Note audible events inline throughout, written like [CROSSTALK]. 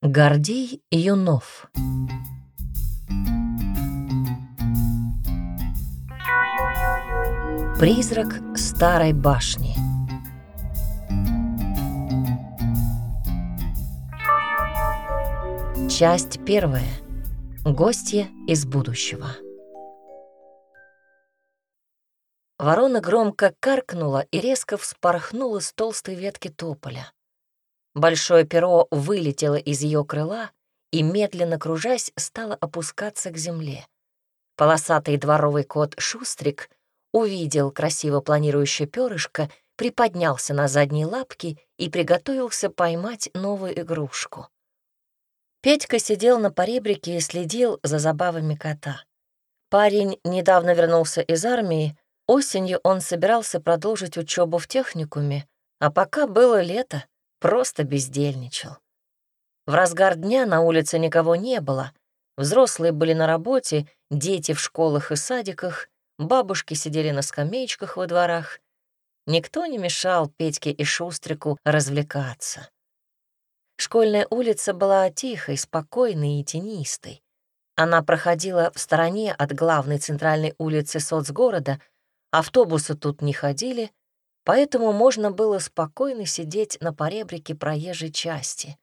Гордей Юнов Призрак старой башни Часть первая. Гостья из будущего. Ворона громко каркнула и резко вспорхнула с толстой ветки тополя. Большое перо вылетело из ее крыла и, медленно кружась, стало опускаться к земле. Полосатый дворовый кот Шустрик увидел красиво планирующее перышко, приподнялся на задние лапки и приготовился поймать новую игрушку. Петька сидел на поребрике и следил за забавами кота. Парень недавно вернулся из армии, осенью он собирался продолжить учебу в техникуме, а пока было лето, просто бездельничал. В разгар дня на улице никого не было. Взрослые были на работе, дети в школах и садиках, бабушки сидели на скамеечках во дворах. Никто не мешал Петьке и Шустрику развлекаться. Школьная улица была тихой, спокойной и тенистой. Она проходила в стороне от главной центральной улицы соцгорода, автобусы тут не ходили, поэтому можно было спокойно сидеть на поребрике проезжей части.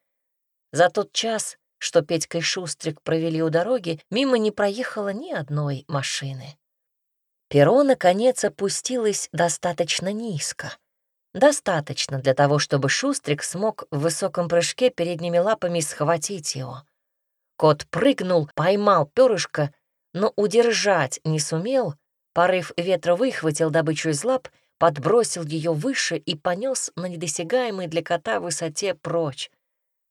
За тот час, что Петька и Шустрик провели у дороги, мимо не проехало ни одной машины. Перо, наконец, опустилось достаточно низко. Достаточно для того, чтобы Шустрик смог в высоком прыжке передними лапами схватить его. Кот прыгнул, поймал перышко, но удержать не сумел, порыв ветра выхватил добычу из лап — подбросил ее выше и понес на недосягаемой для кота высоте прочь.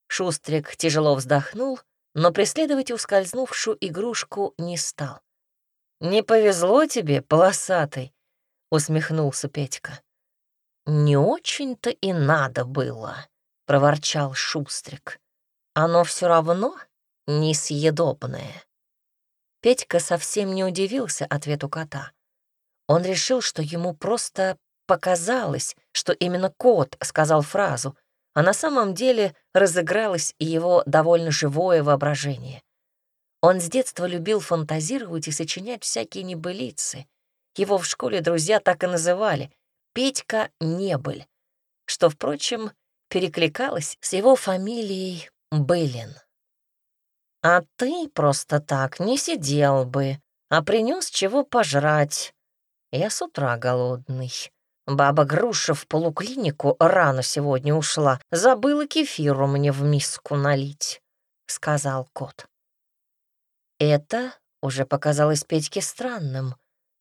Шустрик тяжело вздохнул, но преследовать ускользнувшую игрушку не стал. «Не повезло тебе, полосатый», — усмехнулся Петька. «Не очень-то и надо было», — проворчал Шустрик. «Оно все равно несъедобное». Петька совсем не удивился ответу кота. Он решил, что ему просто показалось, что именно кот сказал фразу, а на самом деле разыгралось его довольно живое воображение. Он с детства любил фантазировать и сочинять всякие небылицы. Его в школе друзья так и называли «Петька Небыль», что, впрочем, перекликалось с его фамилией Былин. «А ты просто так не сидел бы, а принес чего пожрать», я с утра голодный. Баба Груша в полуклинику рано сегодня ушла. Забыла кефиру мне в миску налить, — сказал кот. Это уже показалось Петьке странным.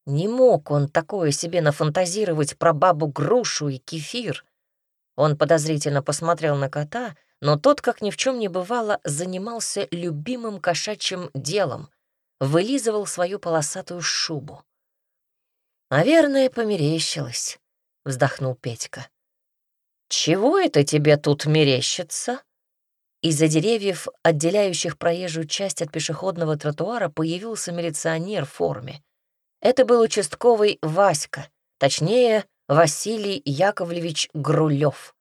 Не мог он такое себе нафантазировать про бабу Грушу и кефир. Он подозрительно посмотрел на кота, но тот, как ни в чем не бывало, занимался любимым кошачьим делом — вылизывал свою полосатую шубу. «Наверное, померещилось», — вздохнул Петька. «Чего это тебе тут мерещится?» Из-за деревьев, отделяющих проезжую часть от пешеходного тротуара, появился милиционер в форме. Это был участковый Васька, точнее, Василий Яковлевич Грулев.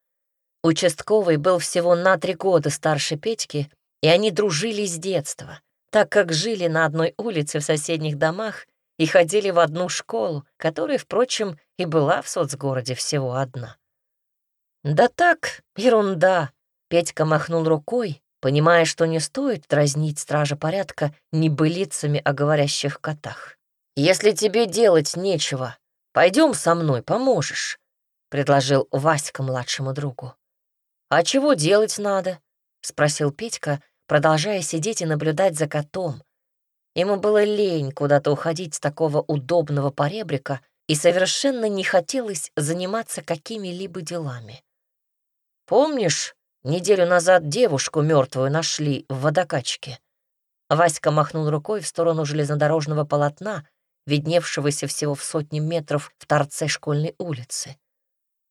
Участковый был всего на три года старше Петьки, и они дружили с детства, так как жили на одной улице в соседних домах и ходили в одну школу, которая, впрочем, и была в соцгороде всего одна. «Да так, ерунда», — Петька махнул рукой, понимая, что не стоит дразнить стража порядка небылицами о говорящих котах. «Если тебе делать нечего, пойдем со мной, поможешь», — предложил Васька младшему другу. «А чего делать надо?» — спросил Петька, продолжая сидеть и наблюдать за котом, Ему было лень куда-то уходить с такого удобного поребрика и совершенно не хотелось заниматься какими-либо делами. «Помнишь, неделю назад девушку мертвую нашли в водокачке?» Васька махнул рукой в сторону железнодорожного полотна, видневшегося всего в сотни метров в торце школьной улицы.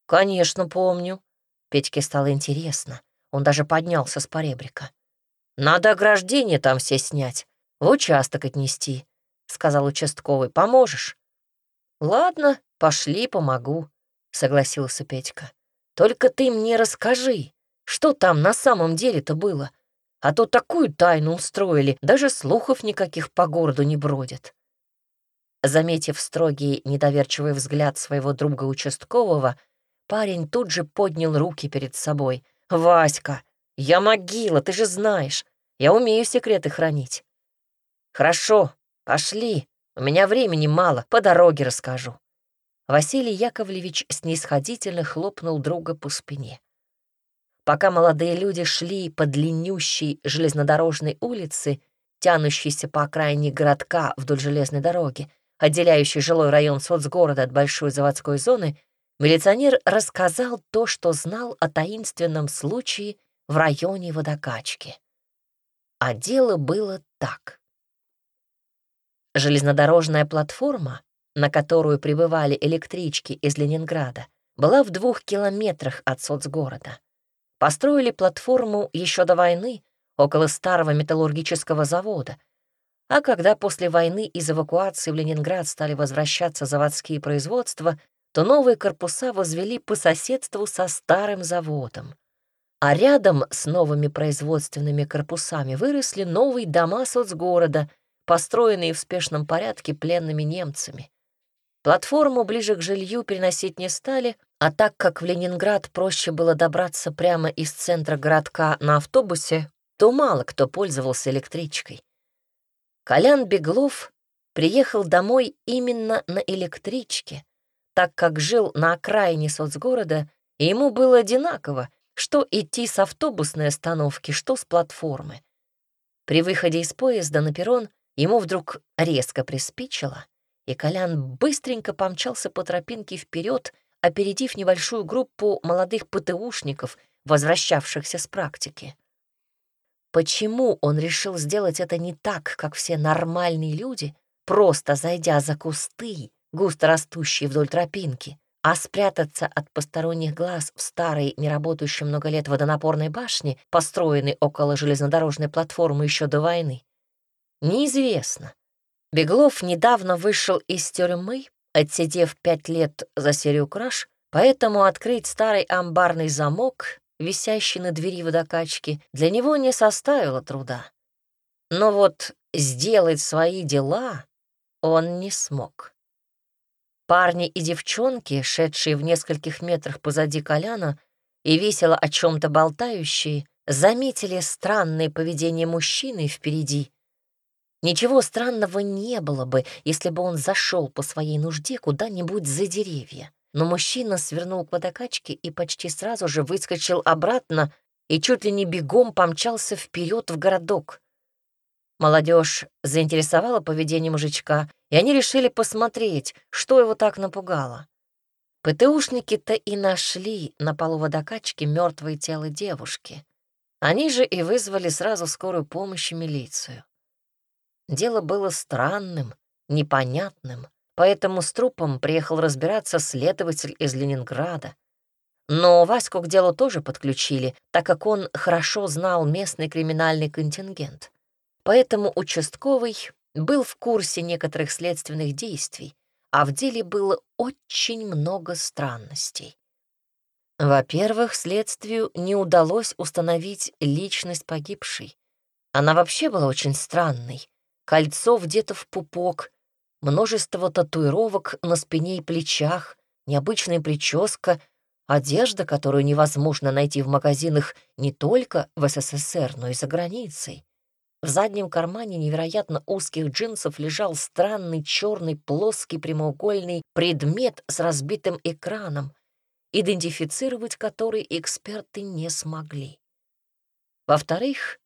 «Конечно, помню». Петьке стало интересно. Он даже поднялся с поребрика. «Надо ограждение там все снять, в участок отнести», — сказал участковый. «Поможешь?» «Ладно, пошли, помогу», — согласился Петька. «Только ты мне расскажи, что там на самом деле-то было? А то такую тайну устроили, даже слухов никаких по городу не бродят. Заметив строгий, недоверчивый взгляд своего друга участкового, парень тут же поднял руки перед собой. «Васька, я могила, ты же знаешь. Я умею секреты хранить». «Хорошо, пошли. У меня времени мало, по дороге расскажу». Василий Яковлевич снисходительно хлопнул друга по спине. Пока молодые люди шли по длиннющей железнодорожной улице, тянущейся по окраине городка вдоль железной дороги, отделяющий жилой район соцгорода от большой заводской зоны, милиционер рассказал то, что знал о таинственном случае в районе водокачки. А дело было так. Железнодорожная платформа, на которую прибывали электрички из Ленинграда, была в двух километрах от соцгорода. Построили платформу еще до войны около старого металлургического завода — а когда после войны из эвакуации в Ленинград стали возвращаться заводские производства, то новые корпуса возвели по соседству со старым заводом. А рядом с новыми производственными корпусами выросли новые дома соцгорода, построенные в спешном порядке пленными немцами. Платформу ближе к жилью переносить не стали, а так как в Ленинград проще было добраться прямо из центра городка на автобусе, то мало кто пользовался электричкой. Колян Беглов приехал домой именно на электричке, так как жил на окраине соцгорода, и ему было одинаково, что идти с автобусной остановки, что с платформы. При выходе из поезда на перрон ему вдруг резко приспичило, и Колян быстренько помчался по тропинке вперед, опередив небольшую группу молодых ПТУшников, возвращавшихся с практики. Почему он решил сделать это не так, как все нормальные люди, просто зайдя за кусты, густо растущие вдоль тропинки, а спрятаться от посторонних глаз в старой, неработающей много лет водонапорной башне, построенной около железнодорожной платформы еще до войны? Неизвестно. Беглов недавно вышел из тюрьмы, отсидев пять лет за серию краж, поэтому открыть старый амбарный замок висящий на двери водокачки, для него не составило труда. Но вот сделать свои дела он не смог. Парни и девчонки, шедшие в нескольких метрах позади Коляна и весело о чем то болтающие, заметили странное поведение мужчины впереди. Ничего странного не было бы, если бы он зашел по своей нужде куда-нибудь за деревья но мужчина свернул к водокачке и почти сразу же выскочил обратно и чуть ли не бегом помчался вперед в городок. Молодежь заинтересовала поведение мужичка, и они решили посмотреть, что его так напугало. ПТУшники-то и нашли на полу водокачки мертвое тело девушки. Они же и вызвали сразу скорую помощь и милицию. Дело было странным, непонятным поэтому с трупом приехал разбираться следователь из Ленинграда. Но Ваську к делу тоже подключили, так как он хорошо знал местный криминальный контингент. Поэтому участковый был в курсе некоторых следственных действий, а в деле было очень много странностей. Во-первых, следствию не удалось установить личность погибшей. Она вообще была очень странной. Кольцо где-то в пупок, множество татуировок на спине и плечах, необычная прическа, одежда, которую невозможно найти в магазинах не только в СССР, но и за границей. В заднем кармане невероятно узких джинсов лежал странный черный плоский прямоугольный предмет с разбитым экраном, идентифицировать который эксперты не смогли. Во-вторых,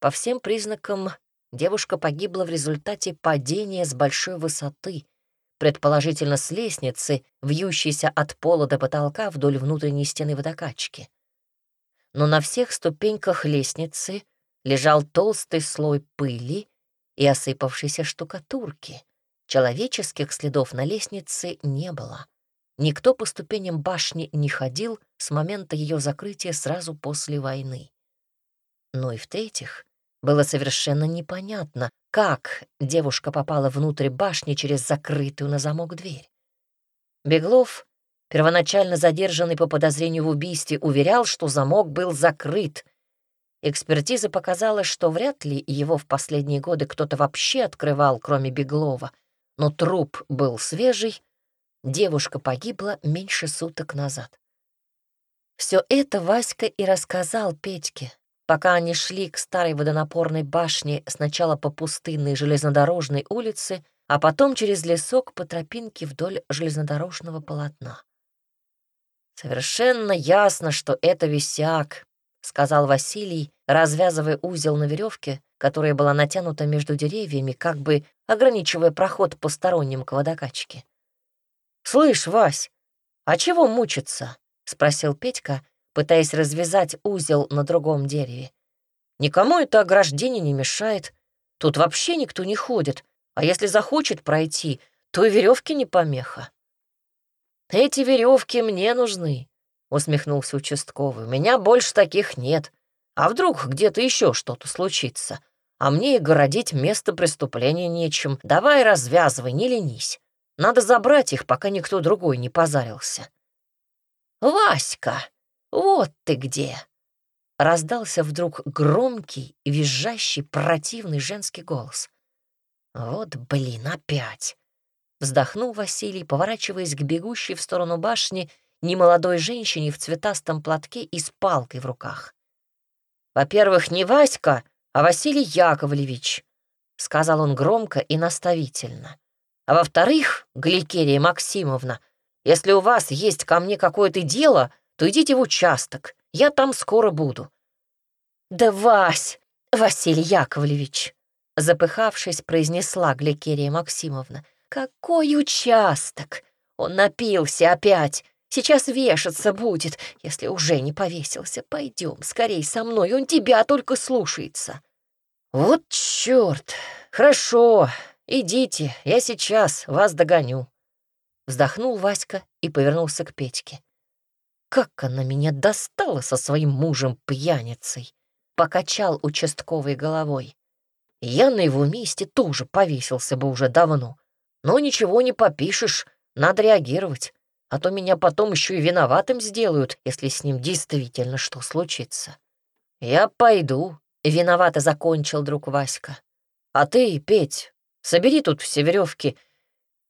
по всем признакам Девушка погибла в результате падения с большой высоты, предположительно с лестницы, вьющейся от пола до потолка вдоль внутренней стены водокачки. Но на всех ступеньках лестницы лежал толстый слой пыли и осыпавшейся штукатурки. Человеческих следов на лестнице не было. Никто по ступеням башни не ходил с момента ее закрытия сразу после войны. Ну и в-третьих, было совершенно непонятно, как девушка попала внутрь башни через закрытую на замок дверь. Беглов, первоначально задержанный по подозрению в убийстве, уверял, что замок был закрыт, Экспертиза показала, что вряд ли его в последние годы кто-то вообще открывал, кроме Беглова, но труп был свежий, девушка погибла меньше суток назад. Все это Васька и рассказал Петьке, пока они шли к старой водонапорной башне сначала по пустынной железнодорожной улице, а потом через лесок по тропинке вдоль железнодорожного полотна. «Совершенно ясно, что это висяк», — сказал Василий, развязывая узел на веревке, которая была натянута между деревьями, как бы ограничивая проход посторонним к водокачке. «Слышь, Вась, а чего мучиться?» — спросил Петька, пытаясь развязать узел на другом дереве. «Никому это ограждение не мешает. Тут вообще никто не ходит, а если захочет пройти, то и веревки не помеха». «Эти веревки мне нужны», — усмехнулся участковый. «У меня больше таких нет. А вдруг где-то еще что-то случится? А мне и городить место преступления нечем. Давай развязывай, не ленись. Надо забрать их, пока никто другой не позарился». «Васька, вот ты где!» Раздался вдруг громкий, визжащий, противный женский голос. «Вот, блин, опять!» Вздохнул Василий, поворачиваясь к бегущей в сторону башни немолодой женщине в цветастом платке и с палкой в руках. «Во-первых, не Васька, а Василий Яковлевич», — сказал он громко и наставительно. «А во-вторых, Гликерия Максимовна, если у вас есть ко мне какое-то дело, то идите в участок, я там скоро буду». «Да Вась, Василий Яковлевич», — запыхавшись, произнесла Гликерия Максимовна, «Какой участок? Он напился опять. Сейчас вешаться будет, если уже не повесился. Пойдем скорей со мной, он тебя только слушается». «Вот черт! Хорошо, идите, я сейчас вас догоню». Вздохнул Васька и повернулся к Петьке. «Как она меня достала со своим мужем-пьяницей!» Покачал участковой головой. Я на его месте тоже повесился бы уже давно. Но ничего не попишешь, надо реагировать, а то меня потом еще и виноватым сделают, если с ним действительно что случится. Я пойду, виновато закончил друг Васька. А ты, Петь, собери тут все веревки.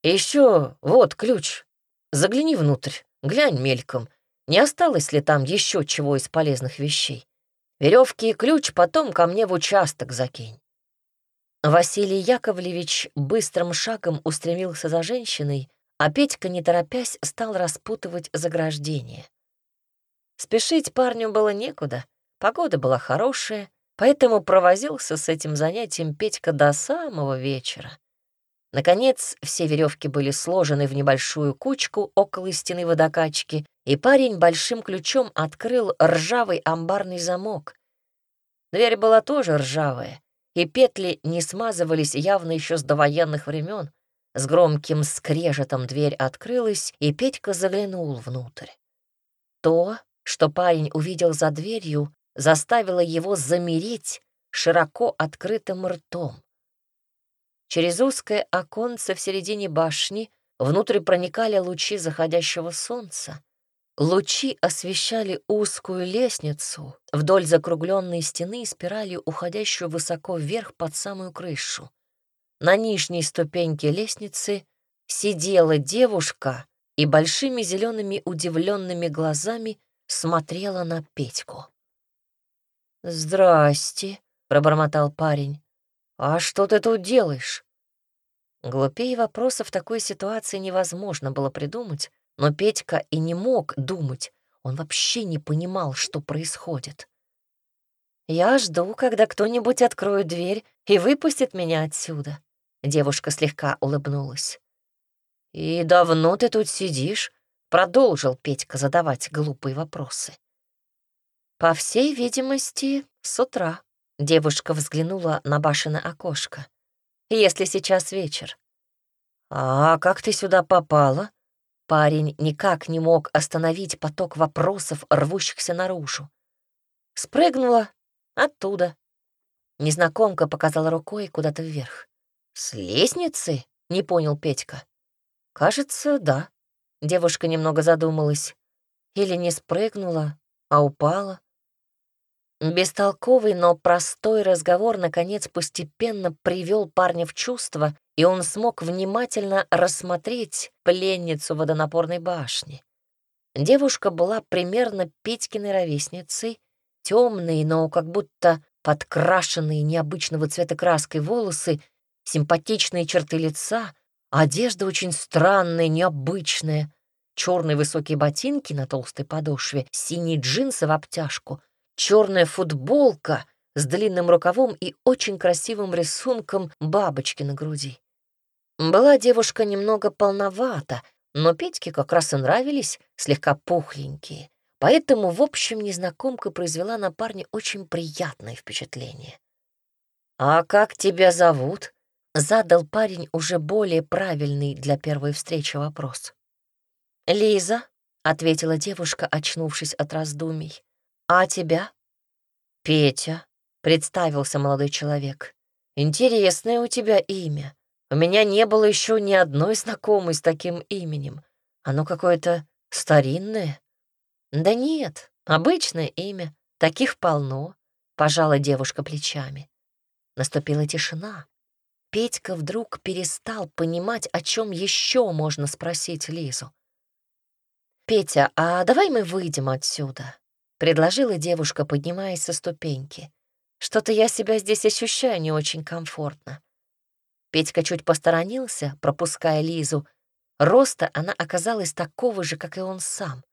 Еще вот ключ. Загляни внутрь, глянь мельком, не осталось ли там еще чего из полезных вещей. Веревки и ключ потом ко мне в участок закинь. Василий Яковлевич быстрым шагом устремился за женщиной, а Петька, не торопясь, стал распутывать заграждение. Спешить парню было некуда, погода была хорошая, поэтому провозился с этим занятием Петька до самого вечера. Наконец, все веревки были сложены в небольшую кучку около стены водокачки, и парень большим ключом открыл ржавый амбарный замок. Дверь была тоже ржавая, и петли не смазывались явно еще с довоенных времен. С громким скрежетом дверь открылась, и Петька заглянул внутрь. То, что парень увидел за дверью, заставило его замереть широко открытым ртом. Через узкое оконце в середине башни внутрь проникали лучи заходящего солнца. Лучи освещали узкую лестницу вдоль закругленной стены и спиралью, уходящую высоко вверх под самую крышу. На нижней ступеньке лестницы сидела девушка и большими зелеными удивленными глазами смотрела на Петьку. «Здрасте», — пробормотал парень. «А что ты тут делаешь?» Глупее вопроса в такой ситуации невозможно было придумать, но Петька и не мог думать, он вообще не понимал, что происходит. «Я жду, когда кто-нибудь откроет дверь и выпустит меня отсюда», — девушка слегка улыбнулась. «И давно ты тут сидишь?» — продолжил Петька задавать глупые вопросы. «По всей видимости, с утра», — девушка взглянула на башенное окошко. «Если сейчас вечер». «А как ты сюда попала?» Парень никак не мог остановить поток вопросов, рвущихся наружу. Спрыгнула оттуда. Незнакомка показала рукой куда-то вверх. «С лестницы?» — не понял Петька. «Кажется, да». Девушка немного задумалась. Или не спрыгнула, а упала. Бестолковый, но простой разговор, наконец, постепенно привел парня в чувство, и он смог внимательно рассмотреть пленницу водонапорной башни. Девушка была примерно Петькиной ровесницей, темные, но как будто подкрашенные необычного цвета краской волосы, симпатичные черты лица, одежда очень странная, необычная, черные высокие ботинки на толстой подошве, синие джинсы в обтяжку, черная футболка с длинным рукавом и очень красивым рисунком бабочки на груди. Была девушка немного полновата, но Петьке как раз и нравились слегка пухленькие. Поэтому, в общем, незнакомка произвела на парня очень приятное впечатление. «А как тебя зовут?» — задал парень уже более правильный для первой встречи вопрос. «Лиза», — ответила девушка, очнувшись от раздумий. «А тебя?» «Петя», — представился молодой человек. «Интересное у тебя имя. У меня не было еще ни одной знакомой с таким именем. Оно какое-то старинное». «Да нет, обычное имя. Таких полно», — пожала девушка плечами. Наступила тишина. Петька вдруг перестал понимать, о чем еще можно спросить Лизу. «Петя, а давай мы выйдем отсюда?» — предложила девушка, поднимаясь со ступеньки. «Что-то я себя здесь ощущаю не очень комфортно». Петька чуть посторонился, пропуская Лизу. Роста она оказалась такого же, как и он сам.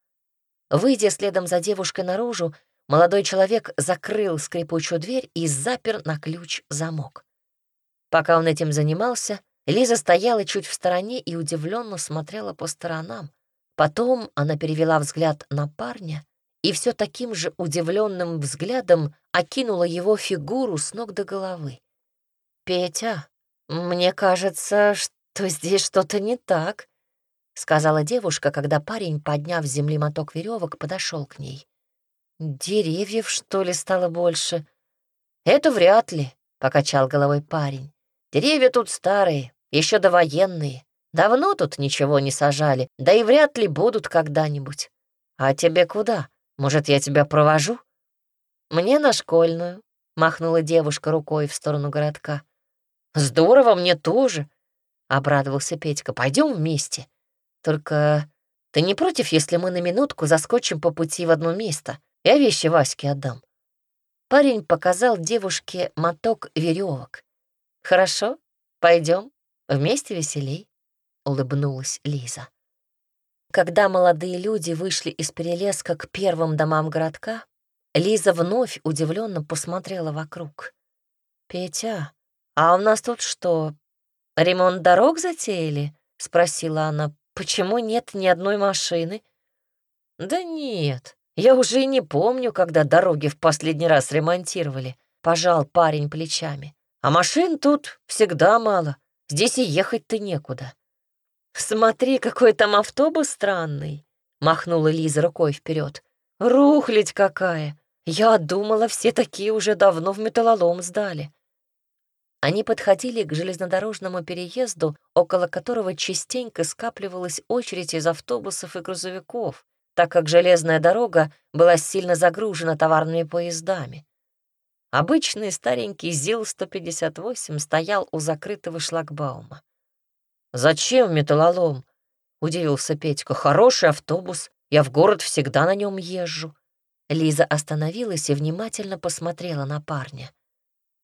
Выйдя следом за девушкой наружу, молодой человек закрыл скрипучую дверь и запер на ключ замок. Пока он этим занимался, Лиза стояла чуть в стороне и удивленно смотрела по сторонам. Потом она перевела взгляд на парня и все таким же удивленным взглядом окинула его фигуру с ног до головы. «Петя, мне кажется, что здесь что-то не так», — сказала девушка, когда парень, подняв с земли моток веревок, подошел к ней. «Деревьев, что ли, стало больше?» «Это вряд ли», — покачал головой парень. «Деревья тут старые, еще довоенные. Давно тут ничего не сажали, да и вряд ли будут когда-нибудь. А тебе куда? Может, я тебя провожу?» «Мне на школьную», — махнула девушка рукой в сторону городка. «Здорово, мне тоже», — обрадовался Петька. Пойдем вместе. Только ты не против, если мы на минутку заскочим по пути в одно место? Я вещи Ваське отдам». Парень показал девушке моток веревок. «Хорошо, пойдем, вместе веселей». — улыбнулась Лиза. Когда молодые люди вышли из перелеска к первым домам городка, Лиза вновь удивленно посмотрела вокруг. «Петя, а у нас тут что, ремонт дорог затеяли?» — спросила она. «Почему нет ни одной машины?» «Да нет, я уже и не помню, когда дороги в последний раз ремонтировали», — пожал парень плечами. «А машин тут всегда мало, здесь и ехать-то некуда». «Смотри, какой там автобус странный!» — махнула Лиза рукой вперед. «Рухлядь какая! Я думала, все такие уже давно в металлолом сдали». Они подходили к железнодорожному переезду, около которого частенько скапливалась очередь из автобусов и грузовиков, так как железная дорога была сильно загружена товарными поездами. Обычный старенький ЗИЛ-158 стоял у закрытого шлагбаума. «Зачем металлолом?» — удивился Петька. «Хороший автобус. Я в город всегда на нем езжу». Лиза остановилась и внимательно посмотрела на парня.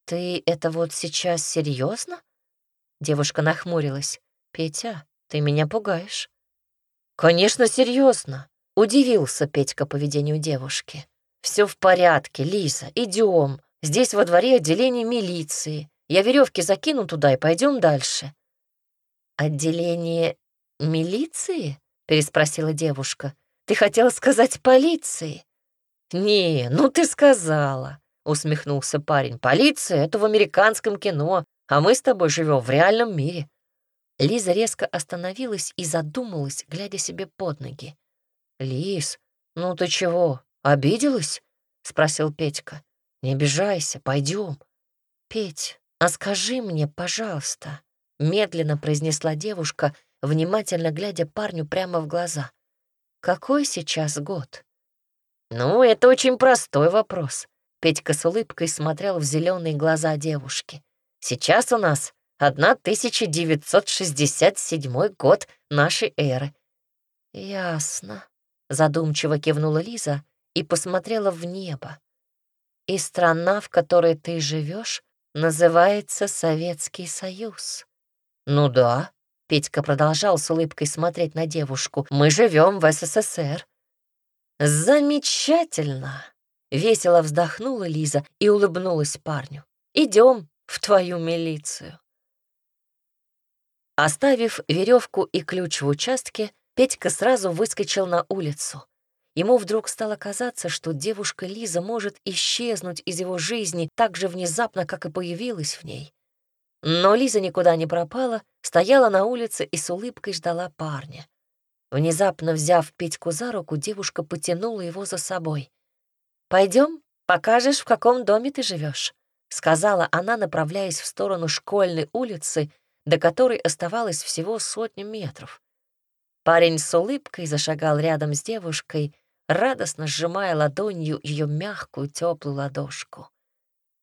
«Ты это вот сейчас серьезно? Девушка нахмурилась. «Петя, ты меня пугаешь». «Конечно, серьезно. удивился Петька поведению девушки. Все в порядке, Лиза, идем. Здесь во дворе отделение милиции. Я веревки закину туда и пойдем дальше». «Отделение милиции?» — переспросила девушка. «Ты хотела сказать полиции?» «Не, ну ты сказала», — усмехнулся парень. «Полиция — это в американском кино, а мы с тобой живем в реальном мире». Лиза резко остановилась и задумалась, глядя себе под ноги. «Лиз, ну ты чего, обиделась?» — спросил Петька. «Не обижайся, пойдем». «Петь, а скажи мне, пожалуйста», медленно произнесла девушка, внимательно глядя парню прямо в глаза. «Какой сейчас год?» «Ну, это очень простой вопрос. Петька с улыбкой смотрел в зеленые глаза девушки. «Сейчас у нас 1967 год нашей эры». «Ясно», — задумчиво кивнула Лиза и посмотрела в небо. «И страна, в которой ты живешь, называется Советский Союз». «Ну да», — Петька продолжал с улыбкой смотреть на девушку, «мы живем в СССР». «Замечательно!» — весело вздохнула Лиза и улыбнулась парню. «Идем в твою милицию». Оставив веревку и ключ в участке, Петька сразу выскочил на улицу. Ему вдруг стало казаться, что девушка Лиза может исчезнуть из его жизни так же внезапно, как и появилась в ней. Но Лиза никуда не пропала, стояла на улице и с улыбкой ждала парня. Внезапно взяв Петьку за руку, девушка потянула его за собой. Пойдем, покажешь, в каком доме ты живешь, сказала она, направляясь в сторону школьной улицы, до которой оставалось всего сотню метров. Парень с улыбкой зашагал рядом с девушкой, радостно сжимая ладонью ее мягкую теплую ладошку.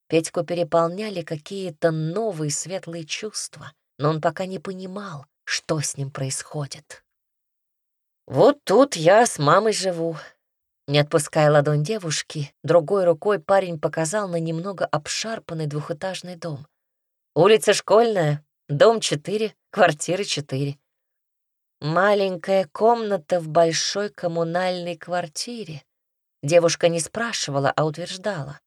Петьку переполняли какие-то новые светлые чувства, но он пока не понимал, что с ним происходит. «Вот тут я с мамой живу». Не отпуская ладонь девушки, другой рукой парень показал на немного обшарпанный двухэтажный дом. «Улица Школьная, дом 4, квартира 4». Маленькая комната в большой коммунальной квартире. Девушка не спрашивала, а утверждала.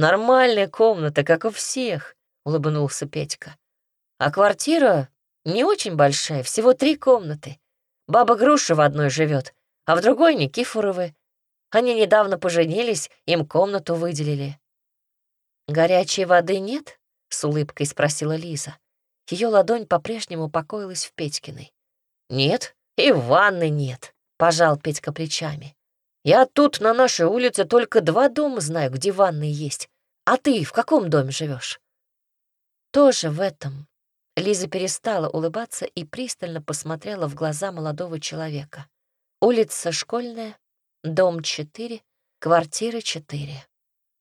«Нормальная комната, как у всех», — улыбнулся Петька. «А квартира не очень большая, всего три комнаты. Баба Груша в одной живет, а в другой — Никифоровы. Они недавно поженились, им комнату выделили». «Горячей воды нет?» — с улыбкой спросила Лиза. Ее ладонь по-прежнему покоилась в Петькиной. «Нет, и ванны нет», — пожал Петька плечами. «Я тут на нашей улице только два дома знаю, где ванны есть. А ты в каком доме живешь? «Тоже в этом». Лиза перестала улыбаться и пристально посмотрела в глаза молодого человека. «Улица Школьная, дом 4, квартира 4.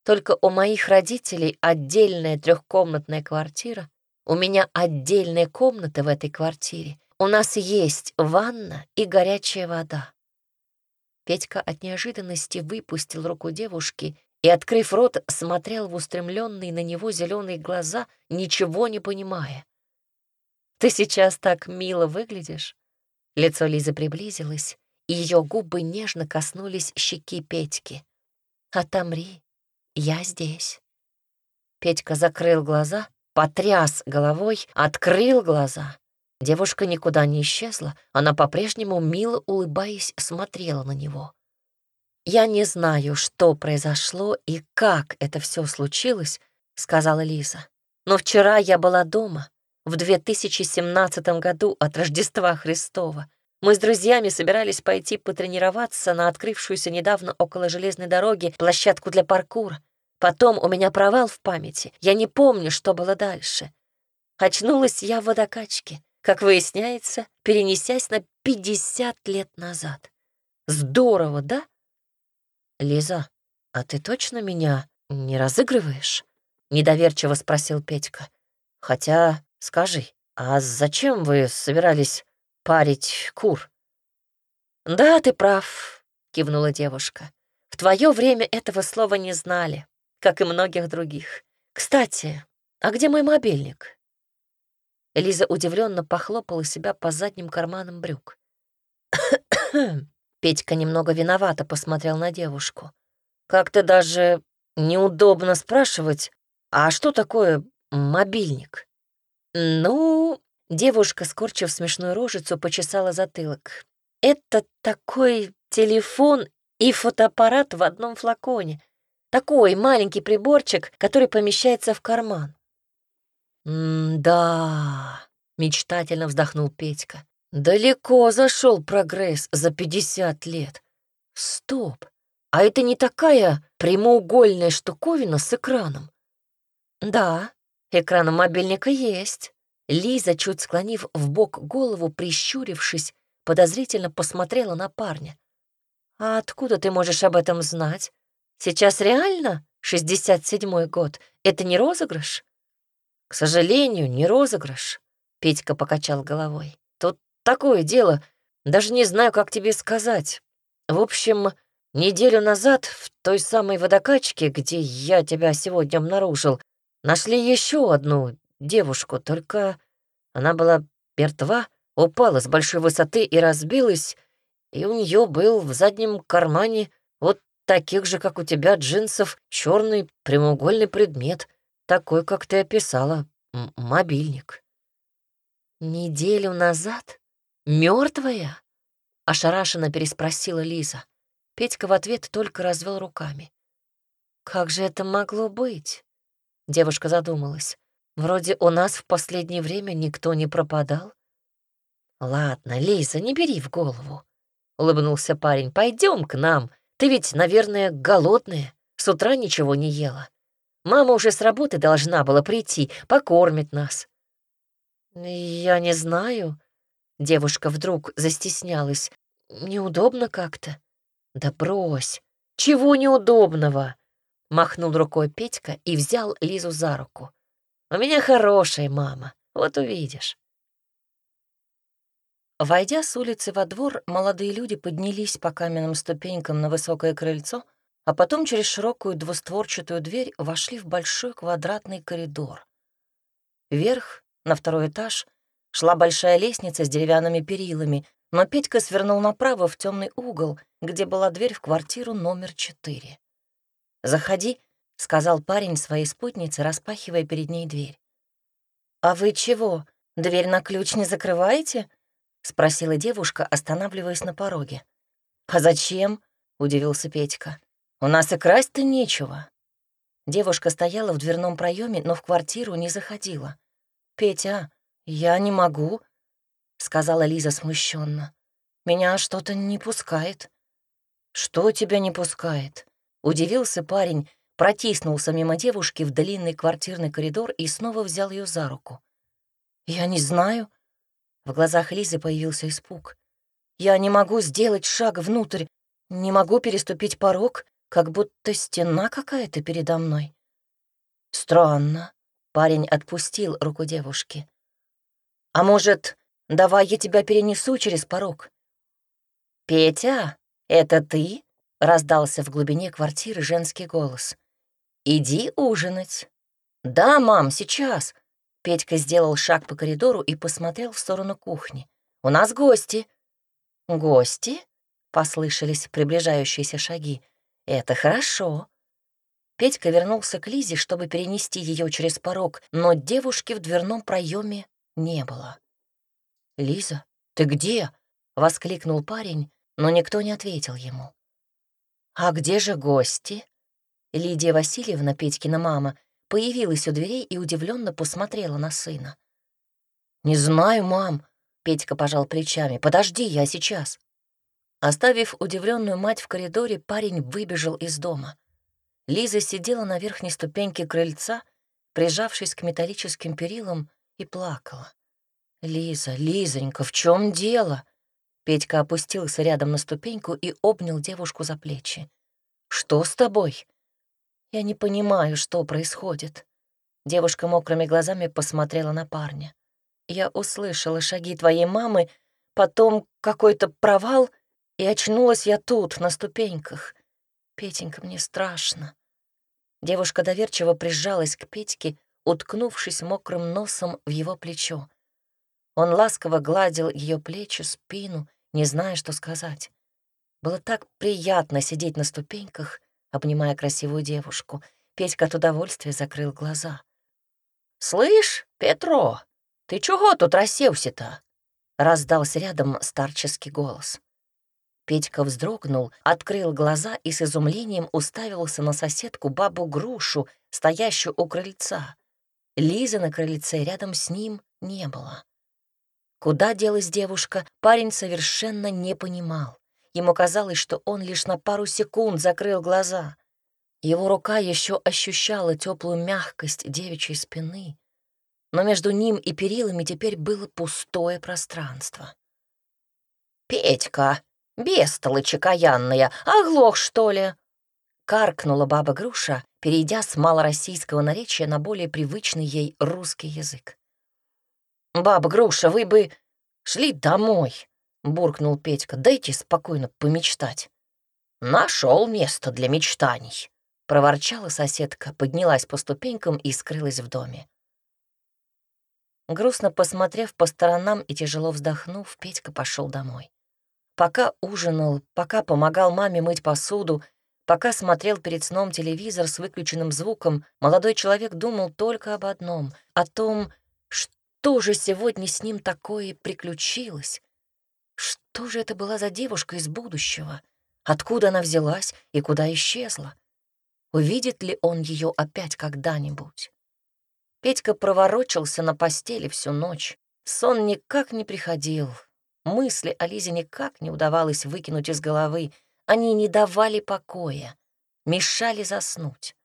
Только у моих родителей отдельная трехкомнатная квартира, у меня отдельная комната в этой квартире, у нас есть ванна и горячая вода. Петька от неожиданности выпустил руку девушки и, открыв рот, смотрел в устремленные на него зеленые глаза, ничего не понимая. «Ты сейчас так мило выглядишь». Лицо Лизы приблизилось, и ее губы нежно коснулись щеки Петьки. «Отомри, я здесь». Петька закрыл глаза, потряс головой, открыл глаза Девушка никуда не исчезла, она по-прежнему, мило улыбаясь, смотрела на него. «Я не знаю, что произошло и как это все случилось», — сказала Лиза. «Но вчера я была дома, в 2017 году от Рождества Христова. Мы с друзьями собирались пойти потренироваться на открывшуюся недавно около железной дороги площадку для паркура. Потом у меня провал в памяти, я не помню, что было дальше. Очнулась я в водокачке как выясняется, перенесясь на 50 лет назад. Здорово, да? Лиза, а ты точно меня не разыгрываешь? Недоверчиво спросил Петька. Хотя, скажи, а зачем вы собирались парить кур? Да, ты прав, кивнула девушка. В твое время этого слова не знали, как и многих других. Кстати, а где мой мобильник? Лиза удивленно похлопала себя по задним карманам брюк. Петька немного виновато посмотрел на девушку. Как-то даже неудобно спрашивать, а что такое мобильник? Ну, девушка, скорчив смешную рожицу, почесала затылок. Это такой телефон и фотоаппарат в одном флаконе. Такой маленький приборчик, который помещается в карман. «М-да», — мечтательно вздохнул Петька. «Далеко зашел прогресс за пятьдесят лет. Стоп, а это не такая прямоугольная штуковина с экраном?» «Да, экран мобильника есть». Лиза, чуть склонив в бок голову, прищурившись, подозрительно посмотрела на парня. «А откуда ты можешь об этом знать? Сейчас реально 67-й год? Это не розыгрыш? К сожалению, не розыгрыш, Петька покачал головой. Такое дело, даже не знаю, как тебе сказать. В общем, неделю назад в той самой водокачке, где я тебя сегодня обнаружил, нашли еще одну девушку, только она была мертва, упала с большой высоты и разбилась, и у нее был в заднем кармане вот таких же, как у тебя, джинсов, черный прямоугольный предмет, такой, как ты описала, мобильник. Неделю назад? Мертвая? Ошарашенно переспросила Лиза. Петька в ответ только развел руками. Как же это могло быть? Девушка задумалась. Вроде у нас в последнее время никто не пропадал. Ладно, Лиза, не бери в голову, улыбнулся парень. Пойдем к нам. Ты ведь, наверное, голодная. С утра ничего не ела. Мама уже с работы должна была прийти, покормить нас. Я не знаю. Девушка вдруг застеснялась. Неудобно как-то. Да брось. Чего неудобного? Махнул рукой Петька и взял Лизу за руку. У меня хорошая мама, вот увидишь. Войдя с улицы во двор, молодые люди поднялись по каменным ступенькам на высокое крыльцо, а потом через широкую двустворчатую дверь вошли в большой квадратный коридор. Вверх, на второй этаж, шла большая лестница с деревянными перилами, но Петька свернул направо в темный угол, где была дверь в квартиру номер четыре. «Заходи», — сказал парень своей спутнице, распахивая перед ней дверь. «А вы чего, дверь на ключ не закрываете?» — спросила девушка, останавливаясь на пороге. «А зачем?» — удивился Петька. «У нас и красть-то нечего». Девушка стояла в дверном проеме, но в квартиру не заходила. «Петя, я не могу», — сказала Лиза смущенно. «Меня что-то не пускает». «Что тебя не пускает?» — удивился парень, протиснулся мимо девушки в длинный квартирный коридор и снова взял ее за руку. «Я не знаю». В глазах Лизы появился испуг. «Я не могу сделать шаг внутрь, не могу переступить порог, как будто стена какая-то передо мной». «Странно». Парень отпустил руку девушки. «А может, давай я тебя перенесу через порог?» «Петя, это ты?» — раздался в глубине квартиры женский голос. «Иди ужинать». «Да, мам, сейчас». Петька сделал шаг по коридору и посмотрел в сторону кухни. «У нас гости». «Гости?» — послышались приближающиеся шаги. «Это хорошо». Петька вернулся к Лизе, чтобы перенести ее через порог, но девушки в дверном проеме не было. «Лиза, ты где?» — воскликнул парень, но никто не ответил ему. «А где же гости?» Лидия Васильевна, Петькина мама, появилась у дверей и удивленно посмотрела на сына. «Не знаю, мам», — Петька пожал плечами. «Подожди, я сейчас». Оставив удивленную мать в коридоре, парень выбежал из дома. Лиза сидела на верхней ступеньке крыльца, прижавшись к металлическим перилам, и плакала. «Лиза, Лизонька, в чем дело?» Петька опустился рядом на ступеньку и обнял девушку за плечи. «Что с тобой?» Я не понимаю, что происходит. Девушка мокрыми глазами посмотрела на парня. Я услышала шаги твоей мамы, потом какой-то провал, и очнулась я тут, на ступеньках. Петенька, мне страшно. Девушка доверчиво прижалась к Петьке, уткнувшись мокрым носом в его плечо. Он ласково гладил ее плечи, спину, не зная, что сказать. Было так приятно сидеть на ступеньках обнимая красивую девушку. Петька от удовольствия закрыл глаза. «Слышь, Петро, ты чего тут рассевся-то?» Раздался рядом старческий голос. Петька вздрогнул, открыл глаза и с изумлением уставился на соседку бабу Грушу, стоящую у крыльца. Лизы на крыльце рядом с ним не было. Куда делась девушка, парень совершенно не понимал. Ему казалось, что он лишь на пару секунд закрыл глаза. Его рука еще ощущала теплую мягкость девичьей спины, но между ним и перилами теперь было пустое пространство. «Петька, бестолочь окаянная, оглох, что ли?» Каркнула баба Груша, перейдя с малороссийского наречия на более привычный ей русский язык. «Баба Груша, вы бы шли домой», — буркнул Петька. «Дайте спокойно помечтать». «Нашел место для мечтаний», — проворчала соседка, поднялась по ступенькам и скрылась в доме. Грустно посмотрев по сторонам и тяжело вздохнув, Петька пошел домой. Пока ужинал, пока помогал маме мыть посуду, пока смотрел перед сном телевизор с выключенным звуком, молодой человек думал только об одном — о том, что же сегодня с ним такое приключилось. Что же это была за девушка из будущего? Откуда она взялась и куда исчезла? Увидит ли он ее опять когда-нибудь? Петька проворочился на постели всю ночь. Сон никак не приходил. Мысли о Лизе никак не удавалось выкинуть из головы. Они не давали покоя, мешали заснуть.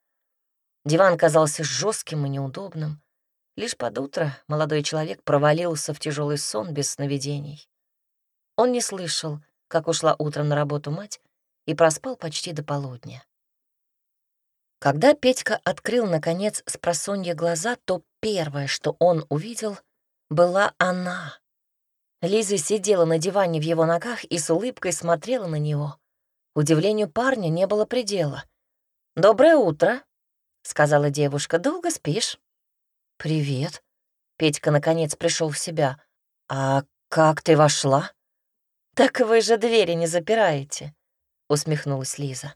Диван казался жестким и неудобным. Лишь под утро молодой человек провалился в тяжелый сон без сновидений. Он не слышал, как ушла утром на работу мать, и проспал почти до полудня. Когда Петька открыл, наконец, с просонья глаза, то первое, что он увидел, была она. Лиза сидела на диване в его ногах и с улыбкой смотрела на него. Удивлению парня не было предела. «Доброе утро», — сказала девушка. «Долго спишь?» «Привет». Петька наконец пришел в себя. «А как ты вошла?» «Так вы же двери не запираете», — усмехнулась Лиза.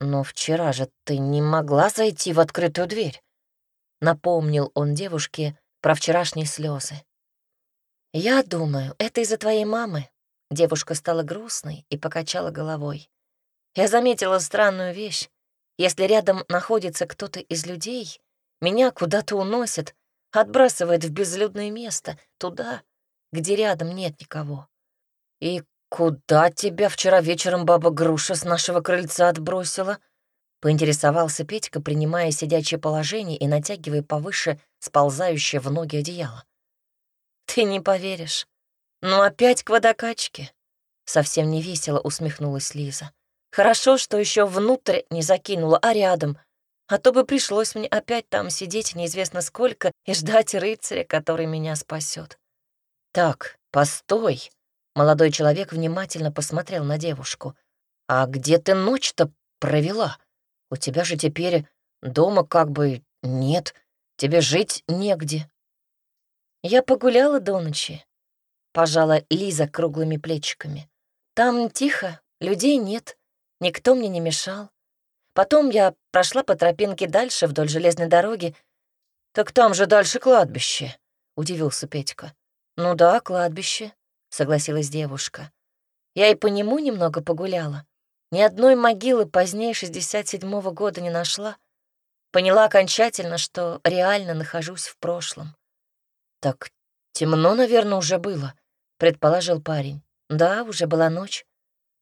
«Но вчера же ты не могла зайти в открытую дверь», — напомнил он девушке про вчерашние слезы. «Я думаю, это из-за твоей мамы». Девушка стала грустной и покачала головой. «Я заметила странную вещь. Если рядом находится кто-то из людей, меня куда-то уносит, отбрасывает в безлюдное место, туда, где рядом нет никого. И куда тебя вчера вечером баба Груша с нашего крыльца отбросила?» Поинтересовался Петька, принимая сидячее положение и натягивая повыше сползающее в ноги одеяло. «Ты не поверишь. Ну опять к водокачке?» Совсем не весело усмехнулась Лиза. «Хорошо, что еще внутрь не закинула, а рядом, а то бы пришлось мне опять там сидеть неизвестно сколько и ждать рыцаря, который меня спасет. «Так, постой!» Молодой человек внимательно посмотрел на девушку. «А где ты ночь-то провела? У тебя же теперь дома как бы нет, тебе жить негде». «Я погуляла до ночи», — пожала Лиза круглыми плечиками. «Там тихо, людей нет, никто мне не мешал. Потом я прошла по тропинке дальше вдоль железной дороги. «Так там же дальше кладбище», — удивился Петька. «Ну да, кладбище», — согласилась девушка. Я и по нему немного погуляла. Ни одной могилы позднее 67-го года не нашла. Поняла окончательно, что реально нахожусь в прошлом. «Так темно, наверное, уже было», — предположил парень. «Да, уже была ночь.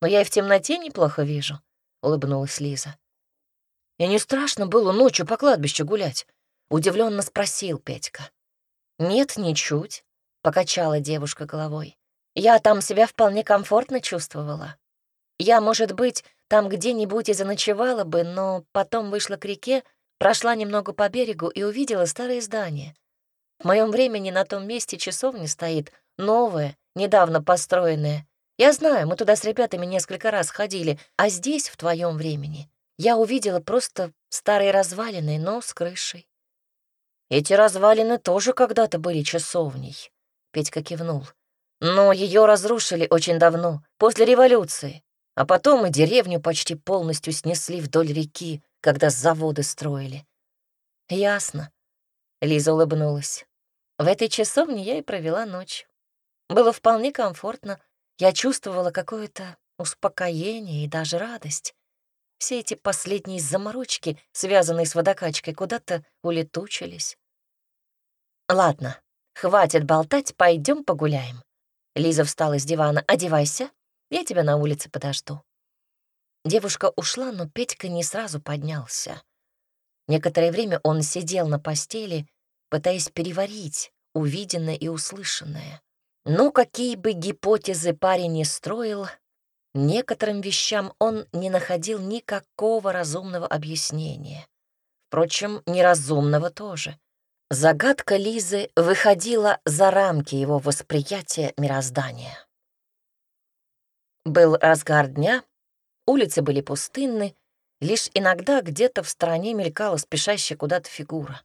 Но я и в темноте неплохо вижу», — улыбнулась Лиза. И не страшно было ночью по кладбищу гулять? Удивленно спросил Петька. Нет, ничуть, покачала девушка головой. Я там себя вполне комфортно чувствовала. Я, может быть, там где-нибудь и заночевала бы, но потом вышла к реке, прошла немного по берегу и увидела старое здание. В моем времени на том месте часовня стоит, новая, недавно построенная. Я знаю, мы туда с ребятами несколько раз ходили, а здесь, в твоем времени, я увидела просто старые развалины, но с крышей. Эти развалины тоже когда-то были часовней, Петька кивнул. Но ее разрушили очень давно, после революции. А потом и деревню почти полностью снесли вдоль реки, когда заводы строили. Ясно. Лиза улыбнулась. В этой часовне я и провела ночь. Было вполне комфортно. Я чувствовала какое-то успокоение и даже радость. Все эти последние заморочки, связанные с водокачкой, куда-то улетучились. «Ладно, хватит болтать, пойдем погуляем». Лиза встала с дивана. «Одевайся, я тебя на улице подожду». Девушка ушла, но Петька не сразу поднялся. Некоторое время он сидел на постели, пытаясь переварить увиденное и услышанное. Но какие бы гипотезы парень не строил, Некоторым вещам он не находил никакого разумного объяснения. Впрочем, неразумного тоже. Загадка Лизы выходила за рамки его восприятия мироздания. Был разгар дня, улицы были пустынны, лишь иногда где-то в стороне мелькала спешащая куда-то фигура.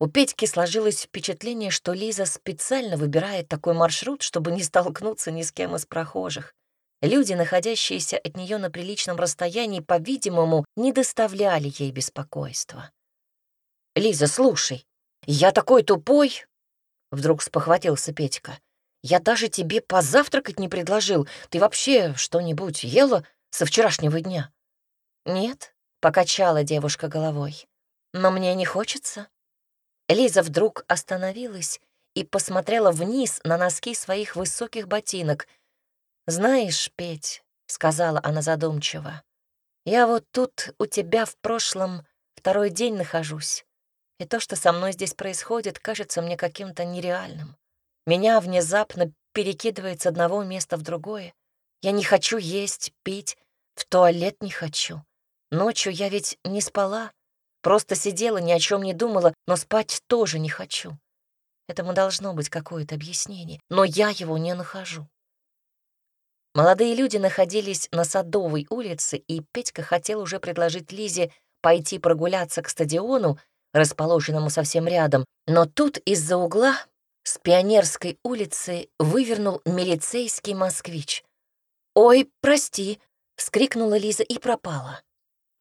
У Петьки сложилось впечатление, что Лиза специально выбирает такой маршрут, чтобы не столкнуться ни с кем из прохожих. Люди, находящиеся от нее на приличном расстоянии, по-видимому, не доставляли ей беспокойства. «Лиза, слушай, я такой тупой!» Вдруг спохватился Петька. Я даже тебе позавтракать не предложил. Ты вообще что-нибудь ела со вчерашнего дня?» «Нет», — покачала девушка головой. «Но мне не хочется». Лиза вдруг остановилась и посмотрела вниз на носки своих высоких ботинок. «Знаешь, Петь», — сказала она задумчиво, «я вот тут у тебя в прошлом второй день нахожусь, и то, что со мной здесь происходит, кажется мне каким-то нереальным. Меня внезапно перекидывает с одного места в другое. Я не хочу есть, пить, в туалет не хочу. Ночью я ведь не спала, просто сидела, ни о чем не думала, но спать тоже не хочу. Этому должно быть какое-то объяснение, но я его не нахожу. Молодые люди находились на Садовой улице, и Петька хотел уже предложить Лизе пойти прогуляться к стадиону, расположенному совсем рядом, но тут из-за угла с Пионерской улицы вывернул милицейский москвич. «Ой, прости!» — вскрикнула Лиза и пропала.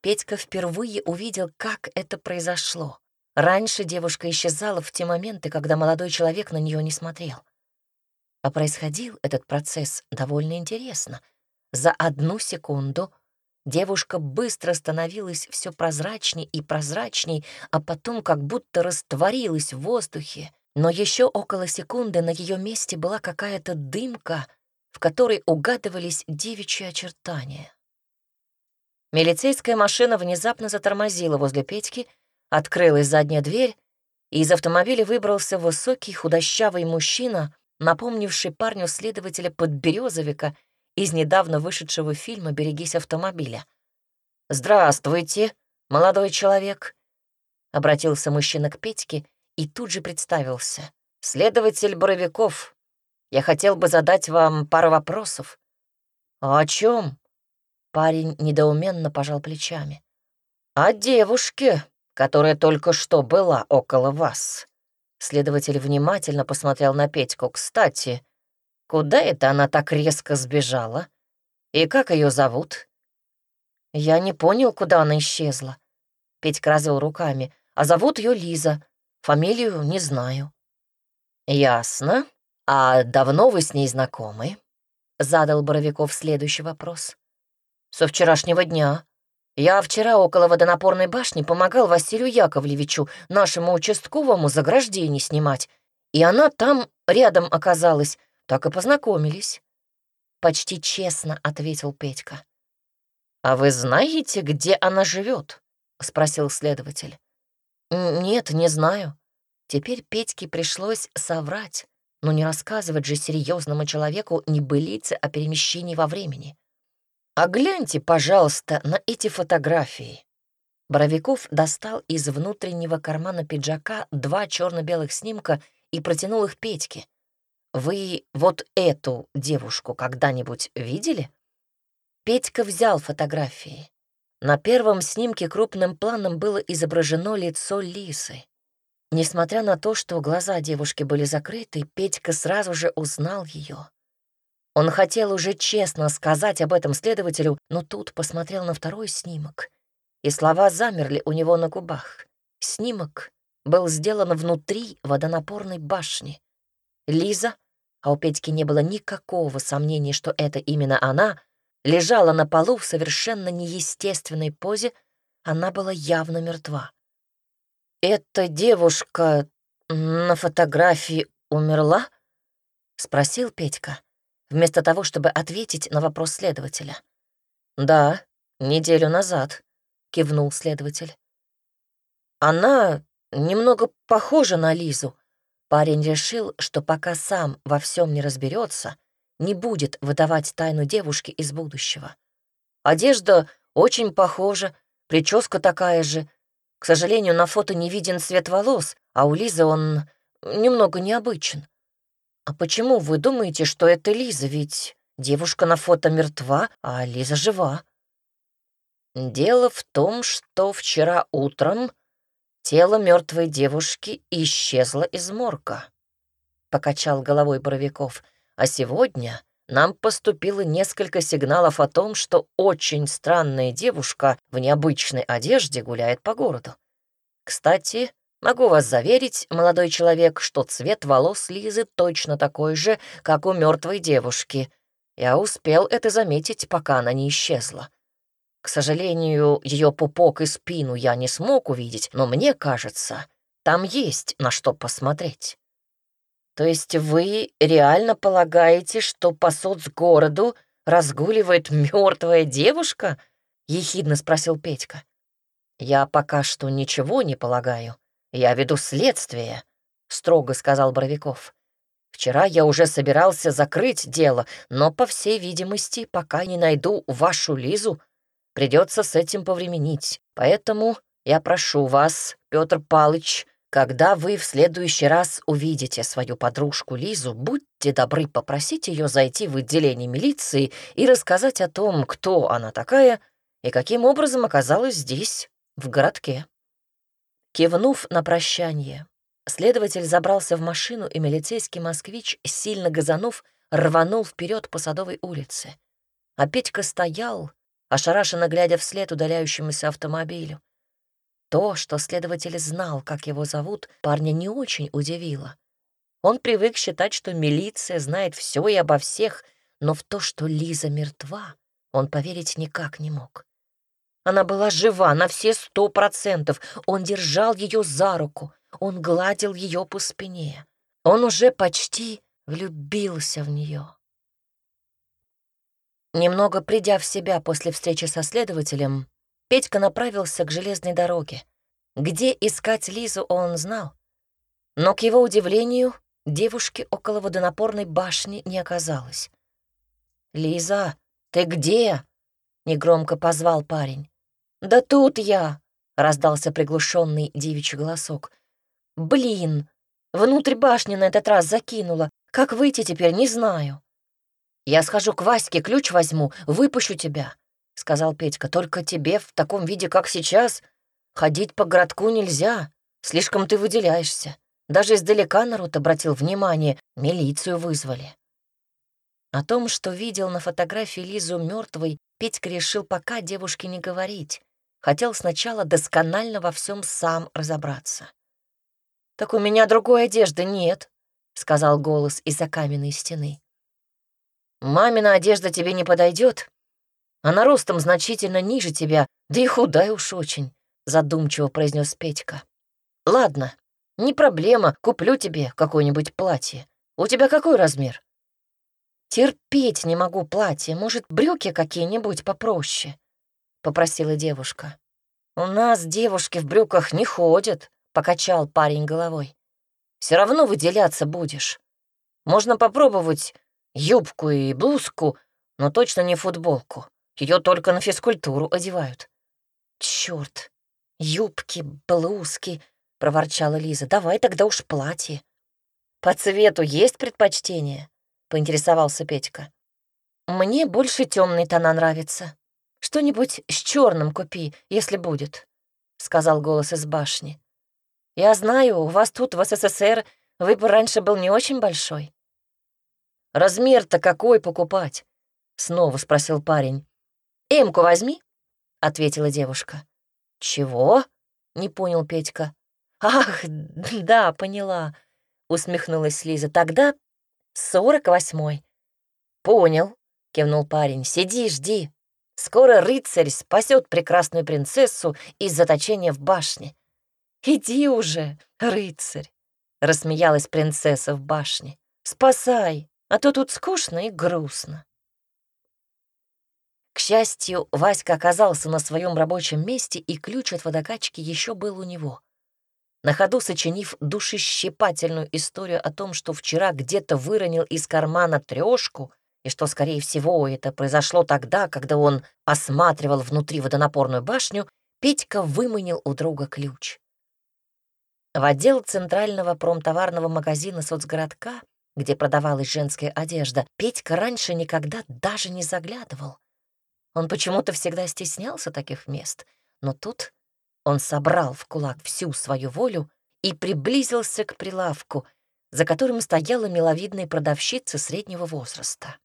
Петька впервые увидел, как это произошло. Раньше девушка исчезала в те моменты, когда молодой человек на нее не смотрел. А происходил этот процесс довольно интересно. За одну секунду девушка быстро становилась все прозрачней и прозрачней, а потом как будто растворилась в воздухе, но еще около секунды на ее месте была какая-то дымка, в которой угадывались девичьи очертания. Милицейская машина внезапно затормозила возле Петьки, открылась задняя дверь, и из автомобиля выбрался высокий худощавый мужчина, напомнивший парню следователя Подберезовика из недавно вышедшего фильма «Берегись автомобиля». «Здравствуйте, молодой человек», — обратился мужчина к Петьке и тут же представился. «Следователь Боровиков, я хотел бы задать вам пару вопросов». «А «О чем?» Парень недоуменно пожал плечами. «О девушке, которая только что была около вас». Следователь внимательно посмотрел на Петьку. «Кстати, куда это она так резко сбежала? И как ее зовут?» «Я не понял, куда она исчезла». Петька развел руками. «А зовут ее Лиза. Фамилию не знаю». «Ясно. А давно вы с ней знакомы?» — задал Боровиков следующий вопрос. «Со вчерашнего дня. Я вчера около водонапорной башни помогал Василию Яковлевичу, нашему участковому, заграждение снимать. И она там рядом оказалась, так и познакомились». Почти честно ответил Петька. «А вы знаете, где она живет? спросил следователь. «Нет, не знаю». Теперь Петьке пришлось соврать, но не рассказывать же серьезному человеку небылицы о перемещении во времени. «А гляньте, пожалуйста, на эти фотографии». Боровиков достал из внутреннего кармана пиджака два черно-белых снимка и протянул их Петьке. «Вы вот эту девушку когда-нибудь видели?» Петька взял фотографии. На первом снимке крупным планом было изображено лицо Лисы. Несмотря на то, что глаза девушки были закрыты, Петька сразу же узнал ее. Он хотел уже честно сказать об этом следователю, но тут посмотрел на второй снимок, и слова замерли у него на губах. Снимок был сделан внутри водонапорной башни. Лиза, а у Петьки не было никакого сомнения, что это именно она, лежала на полу в совершенно неестественной позе, она была явно мертва. «Эта девушка на фотографии умерла?» — спросил Петька, вместо того, чтобы ответить на вопрос следователя. «Да, неделю назад», — кивнул следователь. «Она немного похожа на Лизу». Парень решил, что пока сам во всем не разберется, не будет выдавать тайну девушки из будущего. Одежда очень похожа, прическа такая же. К сожалению, на фото не виден цвет волос, а у Лизы он немного необычен. А почему вы думаете, что это Лиза? Ведь девушка на фото мертва, а Лиза жива. Дело в том, что вчера утром тело мертвой девушки исчезло из морга. Покачал головой Боровиков. А сегодня нам поступило несколько сигналов о том, что очень странная девушка в необычной одежде гуляет по городу. Кстати, могу вас заверить, молодой человек, что цвет волос Лизы точно такой же, как у мертвой девушки. Я успел это заметить, пока она не исчезла. К сожалению, ее пупок и спину я не смог увидеть, но мне кажется, там есть на что посмотреть. То есть вы реально полагаете, что по соцгороду разгуливает мертвая девушка? Ехидно спросил Петька. Я пока что ничего не полагаю. Я веду следствие, строго сказал Боровиков. Вчера я уже собирался закрыть дело, но, по всей видимости, пока не найду вашу Лизу, придется с этим повременить. Поэтому я прошу вас, Петр Палыч, когда вы в следующий раз увидите свою подружку Лизу, будьте добры попросить ее зайти в отделение милиции и рассказать о том, кто она такая и каким образом оказалась здесь, в городке. Кивнув на прощание, следователь забрался в машину, и милицейский москвич, сильно газанув, рванул вперед по Садовой улице. А Петька стоял, ошарашенно глядя вслед удаляющемуся автомобилю. То, что следователь знал, как его зовут, парня не очень удивило. Он привык считать, что милиция знает все и обо всех, но в то, что Лиза мертва, он поверить никак не мог. Она была жива на все сто процентов. Он держал ее за руку, он гладил ее по спине. Он уже почти влюбился в нее. Немного придя в себя после встречи со следователем, Петька направился к железной дороге. Где искать Лизу он знал. Но, к его удивлению, девушки около водонапорной башни не оказалось. «Лиза, ты где?» — негромко позвал парень. «Да тут я!» — раздался приглушенный девичий голосок. «Блин, внутрь башни на этот раз закинула. Как выйти теперь, не знаю». «Я схожу к Ваське, ключ возьму, выпущу тебя», — сказал Петька. «Только тебе в таком виде, как сейчас, ходить по городку нельзя. Слишком ты выделяешься. Даже издалека народ обратил внимание, милицию вызвали». О том, что видел на фотографии Лизу мертвой, Петька решил пока девушке не говорить. Хотел сначала досконально во всем сам разобраться. «Так у меня другой одежды нет», — сказал голос из-за каменной стены. «Мамина одежда тебе не подойдет, она ростом значительно ниже тебя, да и худая уж очень», — задумчиво произнес Петька. «Ладно, не проблема, куплю тебе какое-нибудь платье. У тебя какой размер?» «Терпеть не могу платье, может, брюки какие-нибудь попроще?» — попросила девушка. «У нас девушки в брюках не ходят», — покачал парень головой. «Все равно выделяться будешь. Можно попробовать юбку и блузку, но точно не футболку. Ее только на физкультуру одевают. Черт, юбки, блузки, проворчала Лиза. Давай тогда уж платье. По цвету есть предпочтение? поинтересовался Петька. Мне больше темный тона нравится. Что-нибудь с черным купи, если будет, сказал голос из башни. Я знаю, у вас тут в СССР выбор раньше был не очень большой. Размер-то какой покупать? Снова спросил парень. «Эмку возьми», — ответила девушка. «Чего?» — не понял Петька. «Ах, [LAUGHS] да, поняла», — усмехнулась Лиза. «Тогда сорок восьмой». «Понял», — кивнул парень. «Сиди, жди. Скоро рыцарь спасет прекрасную принцессу из заточения в башне». «Иди уже, рыцарь», — рассмеялась принцесса в башне. «Спасай, а то тут скучно и грустно». К счастью, Васька оказался на своем рабочем месте, и ключ от водокачки еще был у него. На ходу сочинив душещипательную историю о том, что вчера где-то выронил из кармана трешку, и что, скорее всего, это произошло тогда, когда он осматривал внутри водонапорную башню, Петька выманил у друга ключ. В отдел центрального промтоварного магазина соцгородка, где продавалась женская одежда, Петька раньше никогда даже не заглядывал. Он почему-то всегда стеснялся таких мест, но тут он собрал в кулак всю свою волю и приблизился к прилавку, за которым стояла миловидная продавщица среднего возраста.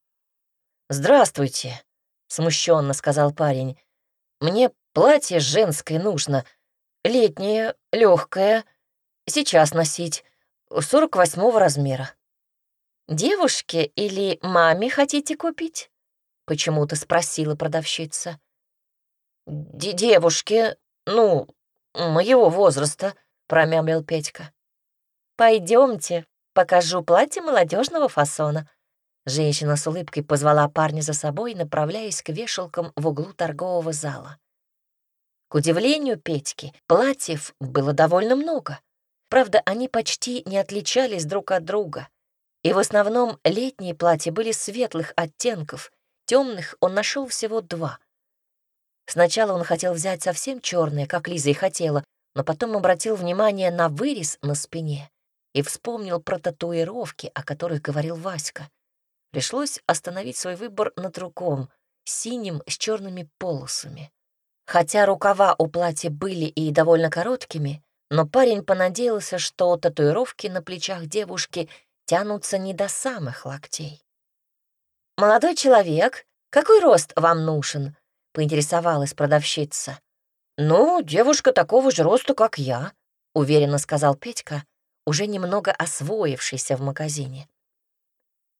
«Здравствуйте», — смущенно сказал парень. «Мне платье женское нужно, летнее, легкое, сейчас носить, сорок восьмого размера». «Девушке или маме хотите купить?» — почему-то спросила продавщица. «Девушке, ну, моего возраста», — промямлил Петька. Пойдемте, покажу платье молодежного фасона», Женщина с улыбкой позвала парня за собой, направляясь к вешалкам в углу торгового зала. К удивлению Петьки, платьев было довольно много. Правда, они почти не отличались друг от друга. И в основном летние платья были светлых оттенков, темных он нашел всего два. Сначала он хотел взять совсем черное, как Лиза и хотела, но потом обратил внимание на вырез на спине и вспомнил про татуировки, о которых говорил Васька. Пришлось остановить свой выбор на другом, синим с черными полосами. Хотя рукава у платья были и довольно короткими, но парень понадеялся, что татуировки на плечах девушки тянутся не до самых локтей. «Молодой человек, какой рост вам нужен?» — поинтересовалась продавщица. «Ну, девушка такого же роста, как я», — уверенно сказал Петька, уже немного освоившийся в магазине.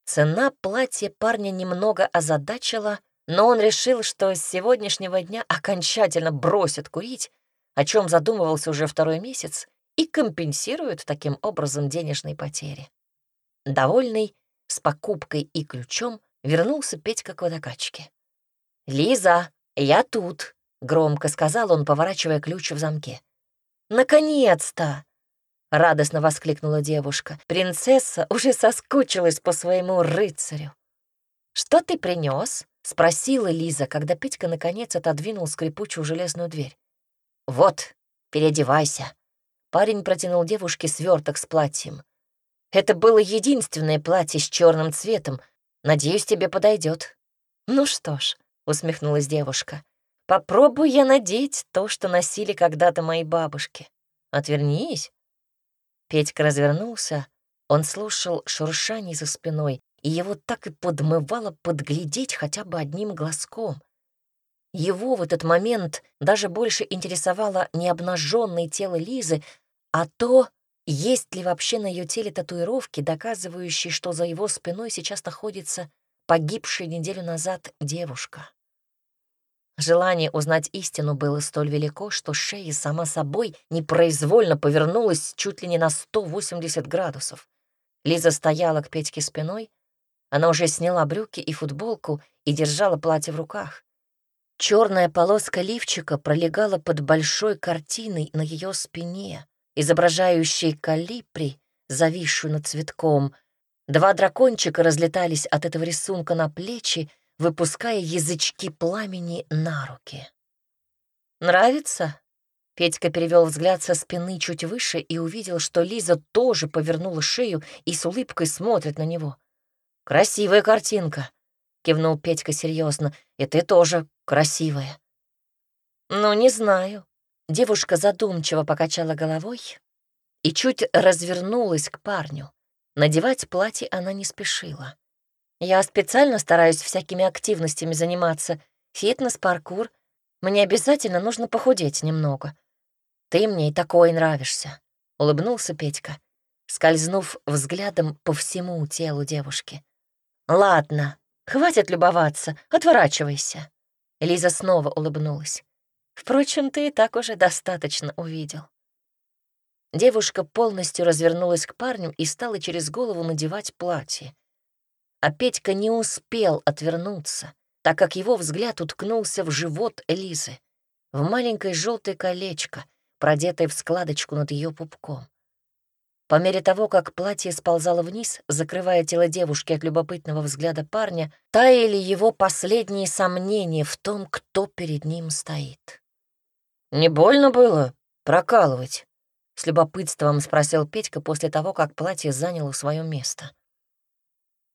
Цена платья парня немного озадачила, но он решил, что с сегодняшнего дня окончательно бросит курить, о чем задумывался уже второй месяц, и компенсирует таким образом денежные потери. Довольный, с покупкой и ключом, вернулся Петька к водокачке. «Лиза, я тут», — громко сказал он, поворачивая ключ в замке. «Наконец-то!» — радостно воскликнула девушка. Принцесса уже соскучилась по своему рыцарю. «Что ты принес? спросила Лиза, когда Петька наконец отодвинул скрипучую железную дверь. «Вот, переодевайся». Парень протянул девушке сверток с платьем. «Это было единственное платье с черным цветом. Надеюсь, тебе подойдет. «Ну что ж», — усмехнулась девушка, — «попробую я надеть то, что носили когда-то мои бабушки. Отвернись, Петька развернулся, он слушал шуршание за спиной, и его так и подмывало подглядеть хотя бы одним глазком. Его в этот момент даже больше интересовало не обнаженное тело Лизы, а то, есть ли вообще на ее теле татуировки, доказывающие, что за его спиной сейчас находится погибшая неделю назад девушка. Желание узнать истину было столь велико, что шея сама собой непроизвольно повернулась чуть ли не на 180 градусов. Лиза стояла к Петьке спиной, она уже сняла брюки и футболку и держала платье в руках. Черная полоска лифчика пролегала под большой картиной на ее спине, изображающей калипри, зависшую над цветком. Два дракончика разлетались от этого рисунка на плечи, выпуская язычки пламени на руки. «Нравится?» Петька перевел взгляд со спины чуть выше и увидел, что Лиза тоже повернула шею и с улыбкой смотрит на него. «Красивая картинка», — кивнул Петька серьезно, — «и ты тоже красивая». «Ну, не знаю». Девушка задумчиво покачала головой и чуть развернулась к парню. Надевать платье она не спешила. Я специально стараюсь всякими активностями заниматься. Фитнес, паркур. Мне обязательно нужно похудеть немного. Ты мне и такой нравишься», — улыбнулся Петька, скользнув взглядом по всему телу девушки. «Ладно, хватит любоваться, отворачивайся». Лиза снова улыбнулась. «Впрочем, ты и так уже достаточно увидел». Девушка полностью развернулась к парню и стала через голову надевать платье а Петька не успел отвернуться, так как его взгляд уткнулся в живот Элизы, в маленькое желтое колечко, продетое в складочку над ее пупком. По мере того, как платье сползало вниз, закрывая тело девушки от любопытного взгляда парня, таяли его последние сомнения в том, кто перед ним стоит. «Не больно было прокалывать?» — с любопытством спросил Петька после того, как платье заняло свое место.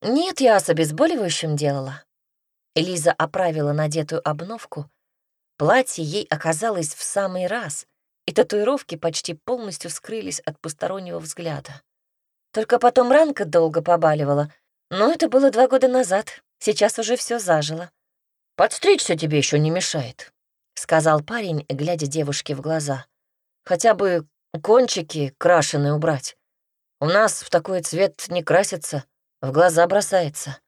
«Нет, я с обезболивающим делала». Лиза оправила надетую обновку. Платье ей оказалось в самый раз, и татуировки почти полностью скрылись от постороннего взгляда. Только потом ранка долго побаливала, но это было два года назад, сейчас уже все зажило. «Подстричься тебе еще не мешает», — сказал парень, глядя девушке в глаза. «Хотя бы кончики крашеные убрать. У нас в такой цвет не красится, в глаза бросается».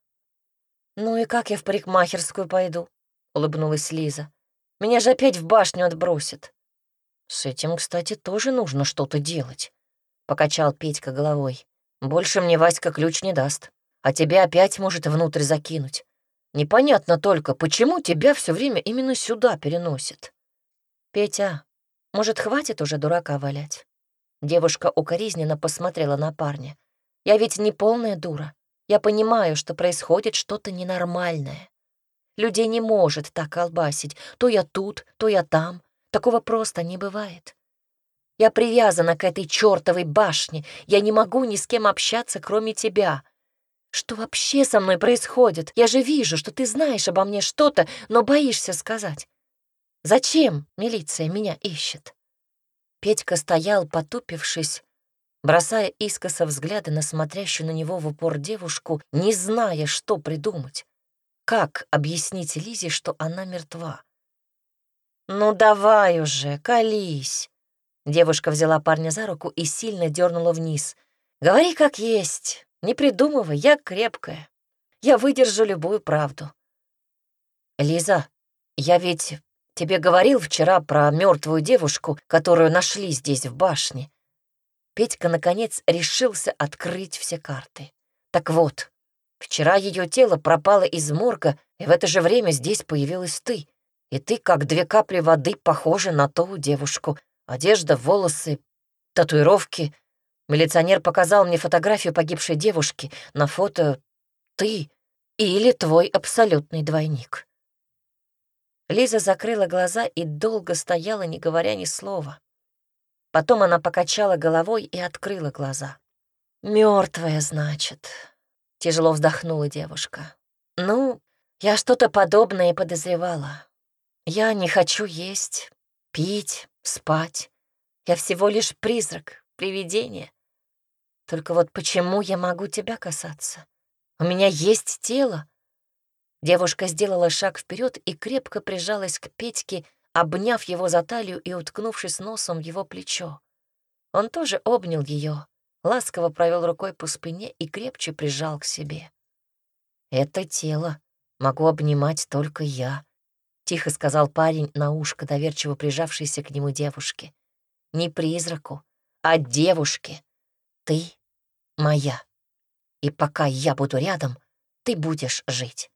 «Ну и как я в парикмахерскую пойду?» — улыбнулась Лиза. «Меня же опять в башню отбросит». «С этим, кстати, тоже нужно что-то делать», — покачал Петька головой. «Больше мне Васька ключ не даст, а тебя опять может внутрь закинуть. Непонятно только, почему тебя все время именно сюда переносит». «Петя, может, хватит уже дурака валять?» Девушка укоризненно посмотрела на парня. «Я ведь не полная дура. Я понимаю, что происходит что-то ненормальное. Людей не может так колбасить. То я тут, то я там. Такого просто не бывает. Я привязана к этой чертовой башне. Я не могу ни с кем общаться, кроме тебя. Что вообще со мной происходит? Я же вижу, что ты знаешь обо мне что-то, но боишься сказать. Зачем милиция меня ищет?» Петька стоял, потупившись, бросая искоса взгляды на смотрящую на него в упор девушку, не зная, что придумать. Как объяснить Лизе, что она мертва? «Ну давай уже, колись!» Девушка взяла парня за руку и сильно дернула вниз. «Говори как есть, не придумывай, я крепкая. Я выдержу любую правду». «Лиза, я ведь Тебе говорил вчера про мертвую девушку, которую нашли здесь, в башне. Петька, наконец, решился открыть все карты. Так вот, вчера ее тело пропало из морга, и в это же время здесь появилась ты. И ты, как две капли воды, похожа на ту девушку. Одежда, волосы, татуировки. Милиционер показал мне фотографию погибшей девушки. На фото ты или твой абсолютный двойник. Лиза закрыла глаза и долго стояла, не говоря ни слова. Потом она покачала головой и открыла глаза. Мертвая, значит», — тяжело вздохнула девушка. «Ну, я что-то подобное подозревала. Я не хочу есть, пить, спать. Я всего лишь призрак, привидение. Только вот почему я могу тебя касаться? У меня есть тело, Девушка сделала шаг вперед и крепко прижалась к Петьке, обняв его за талию и уткнувшись носом в его плечо. Он тоже обнял ее, ласково провел рукой по спине и крепче прижал к себе. «Это тело могу обнимать только я», — тихо сказал парень на ушко, доверчиво прижавшийся к нему девушке. «Не призраку, а девушке. Ты моя. И пока я буду рядом, ты будешь жить».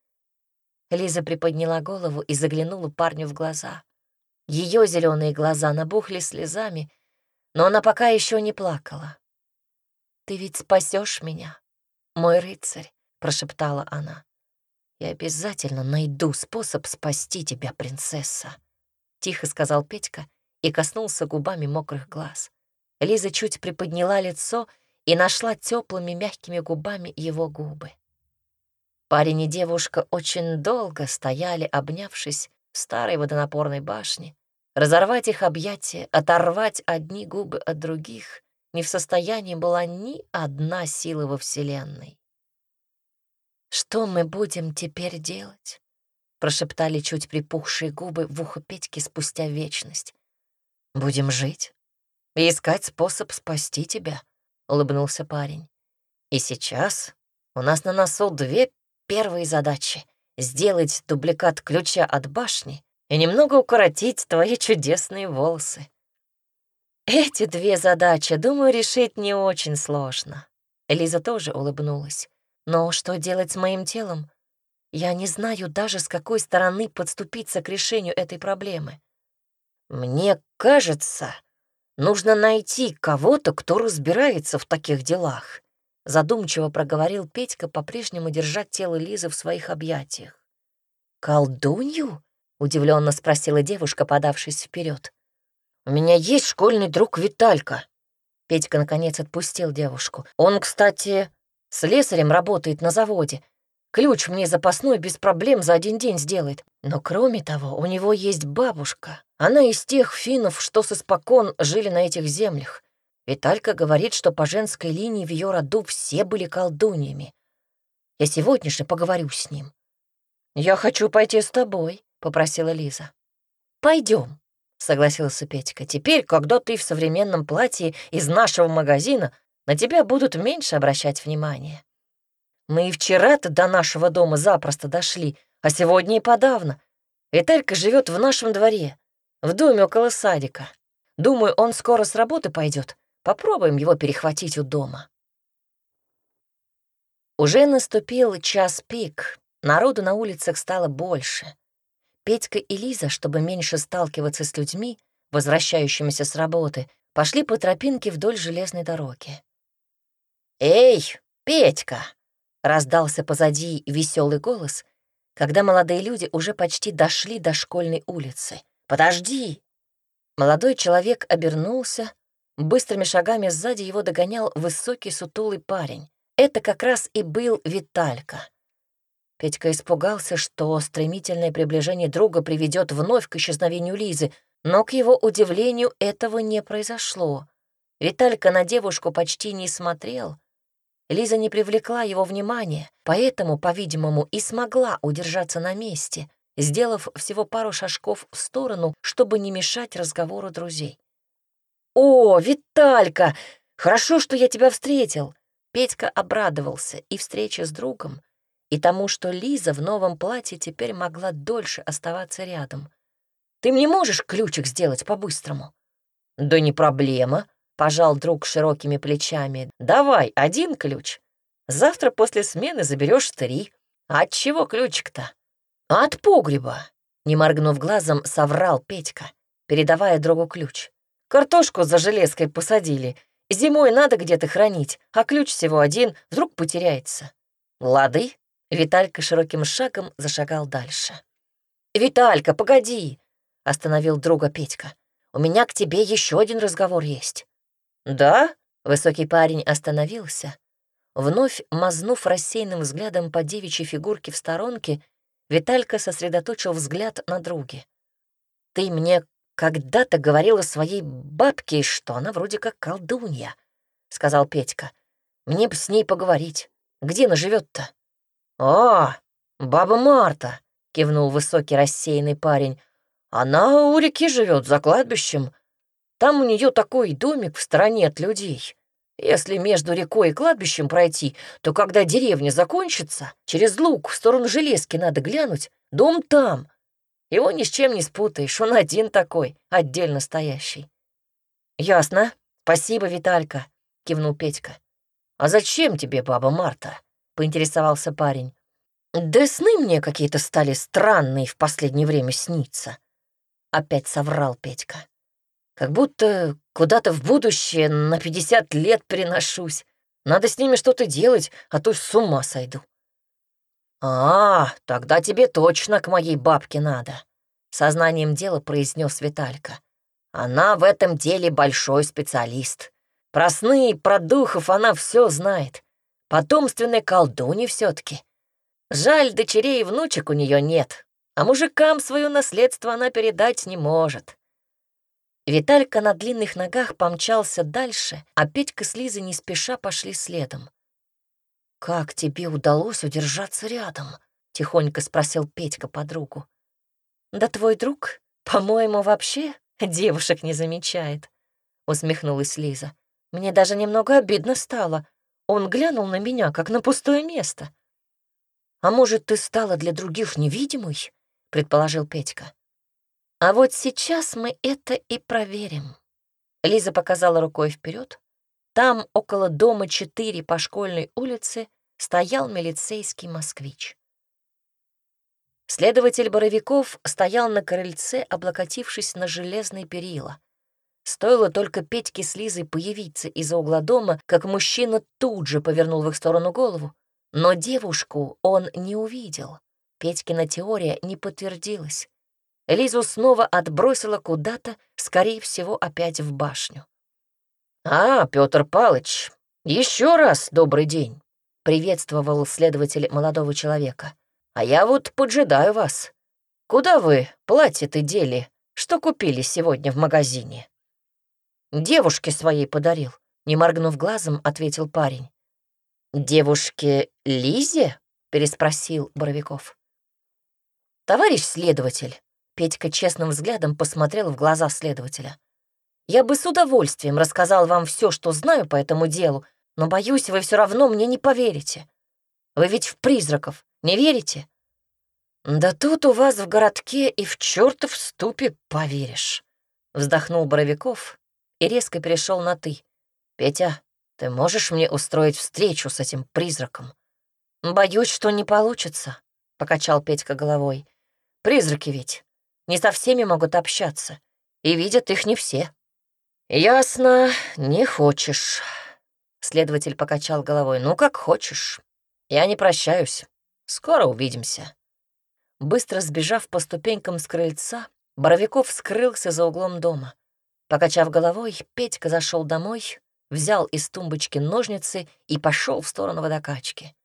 Лиза приподняла голову и заглянула парню в глаза. Ее зеленые глаза набухли слезами, но она пока еще не плакала. «Ты ведь спасешь меня, мой рыцарь», — прошептала она. «Я обязательно найду способ спасти тебя, принцесса», — тихо сказал Петька и коснулся губами мокрых глаз. Лиза чуть приподняла лицо и нашла теплыми мягкими губами его губы. Парень и девушка очень долго стояли, обнявшись в старой водонапорной башне. Разорвать их объятия, оторвать одни губы от других не в состоянии была ни одна сила во Вселенной. «Что мы будем теперь делать?» — прошептали чуть припухшие губы в ухо Петьки спустя вечность. «Будем жить и искать способ спасти тебя», — улыбнулся парень. «И сейчас у нас на носу две первые задачи — сделать дубликат ключа от башни и немного укоротить твои чудесные волосы. Эти две задачи, думаю, решить не очень сложно. Элиза тоже улыбнулась. Но что делать с моим телом? Я не знаю даже, с какой стороны подступиться к решению этой проблемы. Мне кажется, Нужно найти кого-то, кто разбирается в таких делах», — задумчиво проговорил Петька, по-прежнему держа тело Лизы в своих объятиях. «Колдунью?» — удивленно спросила девушка, подавшись вперед. «У меня есть школьный друг Виталька». Петька, наконец, отпустил девушку. «Он, кстати, слесарем работает на заводе. Ключ мне запасной без проблем за один день сделает. Но кроме того, у него есть бабушка. Она из тех финнов, что с испокон жили на этих землях. Виталька говорит, что по женской линии в ее роду все были колдуньями. Я сегодня же поговорю с ним. «Я хочу пойти с тобой», — попросила Лиза. Пойдем, согласился Петька. «Теперь, когда ты в современном платье из нашего магазина, на тебя будут меньше обращать внимание. Мы и вчера-то до нашего дома запросто дошли, а сегодня и подавно. Виталька живет в нашем дворе, в доме около садика. Думаю, он скоро с работы пойдет. Попробуем его перехватить у дома. Уже наступил час пик, народу на улицах стало больше. Петька и Лиза, чтобы меньше сталкиваться с людьми, возвращающимися с работы, пошли по тропинке вдоль железной дороги. «Эй, Петька!» Раздался позади веселый голос, когда молодые люди уже почти дошли до школьной улицы. «Подожди!» Молодой человек обернулся. Быстрыми шагами сзади его догонял высокий сутулый парень. Это как раз и был Виталька. Петька испугался, что стремительное приближение друга приведет вновь к исчезновению Лизы, но, к его удивлению, этого не произошло. Виталька на девушку почти не смотрел, Лиза не привлекла его внимания, поэтому, по-видимому, и смогла удержаться на месте, сделав всего пару шажков в сторону, чтобы не мешать разговору друзей. «О, Виталька! Хорошо, что я тебя встретил!» Петька обрадовался и встрече с другом, и тому, что Лиза в новом платье теперь могла дольше оставаться рядом. «Ты мне можешь ключик сделать по-быстрому?» «Да не проблема», Пожал друг широкими плечами. «Давай, один ключ. Завтра после смены заберешь три. А от чего ключик-то?» «От погреба», — не моргнув глазом, соврал Петька, передавая другу ключ. «Картошку за железкой посадили. Зимой надо где-то хранить, а ключ всего один, вдруг потеряется». «Лады?» — Виталька широким шагом зашагал дальше. «Виталька, погоди!» — остановил друга Петька. «У меня к тебе еще один разговор есть». «Да?» — высокий парень остановился. Вновь мазнув рассеянным взглядом по девичьей фигурке в сторонке, Виталька сосредоточил взгляд на друге. «Ты мне когда-то говорила своей бабке, что она вроде как колдунья», — сказал Петька. «Мне бы с ней поговорить. Где она живет-то?» «О, баба Марта», — кивнул высокий рассеянный парень. «Она у реки живет за кладбищем. Там у нее такой домик в стороне от людей. Если между рекой и кладбищем пройти, то когда деревня закончится, через луг в сторону Железки надо глянуть, дом там. Его ни с чем не спутаешь, он один такой, отдельно стоящий. «Ясно. Спасибо, Виталька», — кивнул Петька. «А зачем тебе баба Марта?» — поинтересовался парень. «Да сны мне какие-то стали странные в последнее время сниться», — опять соврал Петька. Как будто куда-то в будущее на 50 лет переношусь. Надо с ними что-то делать, а то с ума сойду. «А, тогда тебе точно к моей бабке надо», — сознанием дела произнес Виталька. «Она в этом деле большой специалист. Про сны и про духов она все знает. Потомственная колдунья все таки Жаль, дочерей и внучек у нее нет, а мужикам свое наследство она передать не может. Виталька на длинных ногах помчался дальше, а Петька с Лизой не спеша пошли следом. «Как тебе удалось удержаться рядом?» — тихонько спросил Петька подругу. «Да твой друг, по-моему, вообще девушек не замечает», — усмехнулась Лиза. «Мне даже немного обидно стало. Он глянул на меня, как на пустое место». «А может, ты стала для других невидимой?» — предположил Петька. А вот сейчас мы это и проверим. Лиза показала рукой вперед. Там, около дома 4 по школьной улице, стоял милицейский москвич. Следователь Боровиков стоял на крыльце, облокотившись на железные перила. Стоило только Петьке с Лизой появиться из-за угла дома, как мужчина тут же повернул в их сторону голову. Но девушку он не увидел. Петькина теория не подтвердилась. Лизу снова отбросила куда-то, скорее всего, опять в башню. «А, Петр Палыч, еще раз добрый день», — приветствовал следователь молодого человека. «А я вот поджидаю вас. Куда вы платье-то дели? Что купили сегодня в магазине?» «Девушке своей подарил», — не моргнув глазом, ответил парень. «Девушке Лизе?» — переспросил Боровиков. «Товарищ следователь», — Петька честным взглядом посмотрел в глаза следователя. «Я бы с удовольствием рассказал вам все, что знаю по этому делу, но, боюсь, вы все равно мне не поверите. Вы ведь в призраков не верите?» «Да тут у вас в городке и в чертов ступе поверишь», — вздохнул Боровиков и резко перешел на «ты». «Петя, ты можешь мне устроить встречу с этим призраком?» «Боюсь, что не получится», — покачал Петька головой. «Призраки ведь не со всеми могут общаться, и видят их не все». «Ясно, не хочешь», — следователь покачал головой. «Ну, как хочешь. Я не прощаюсь. Скоро увидимся». Быстро сбежав по ступенькам с крыльца, Боровиков скрылся за углом дома. Покачав головой, Петька зашел домой, взял из тумбочки ножницы и пошел в сторону водокачки.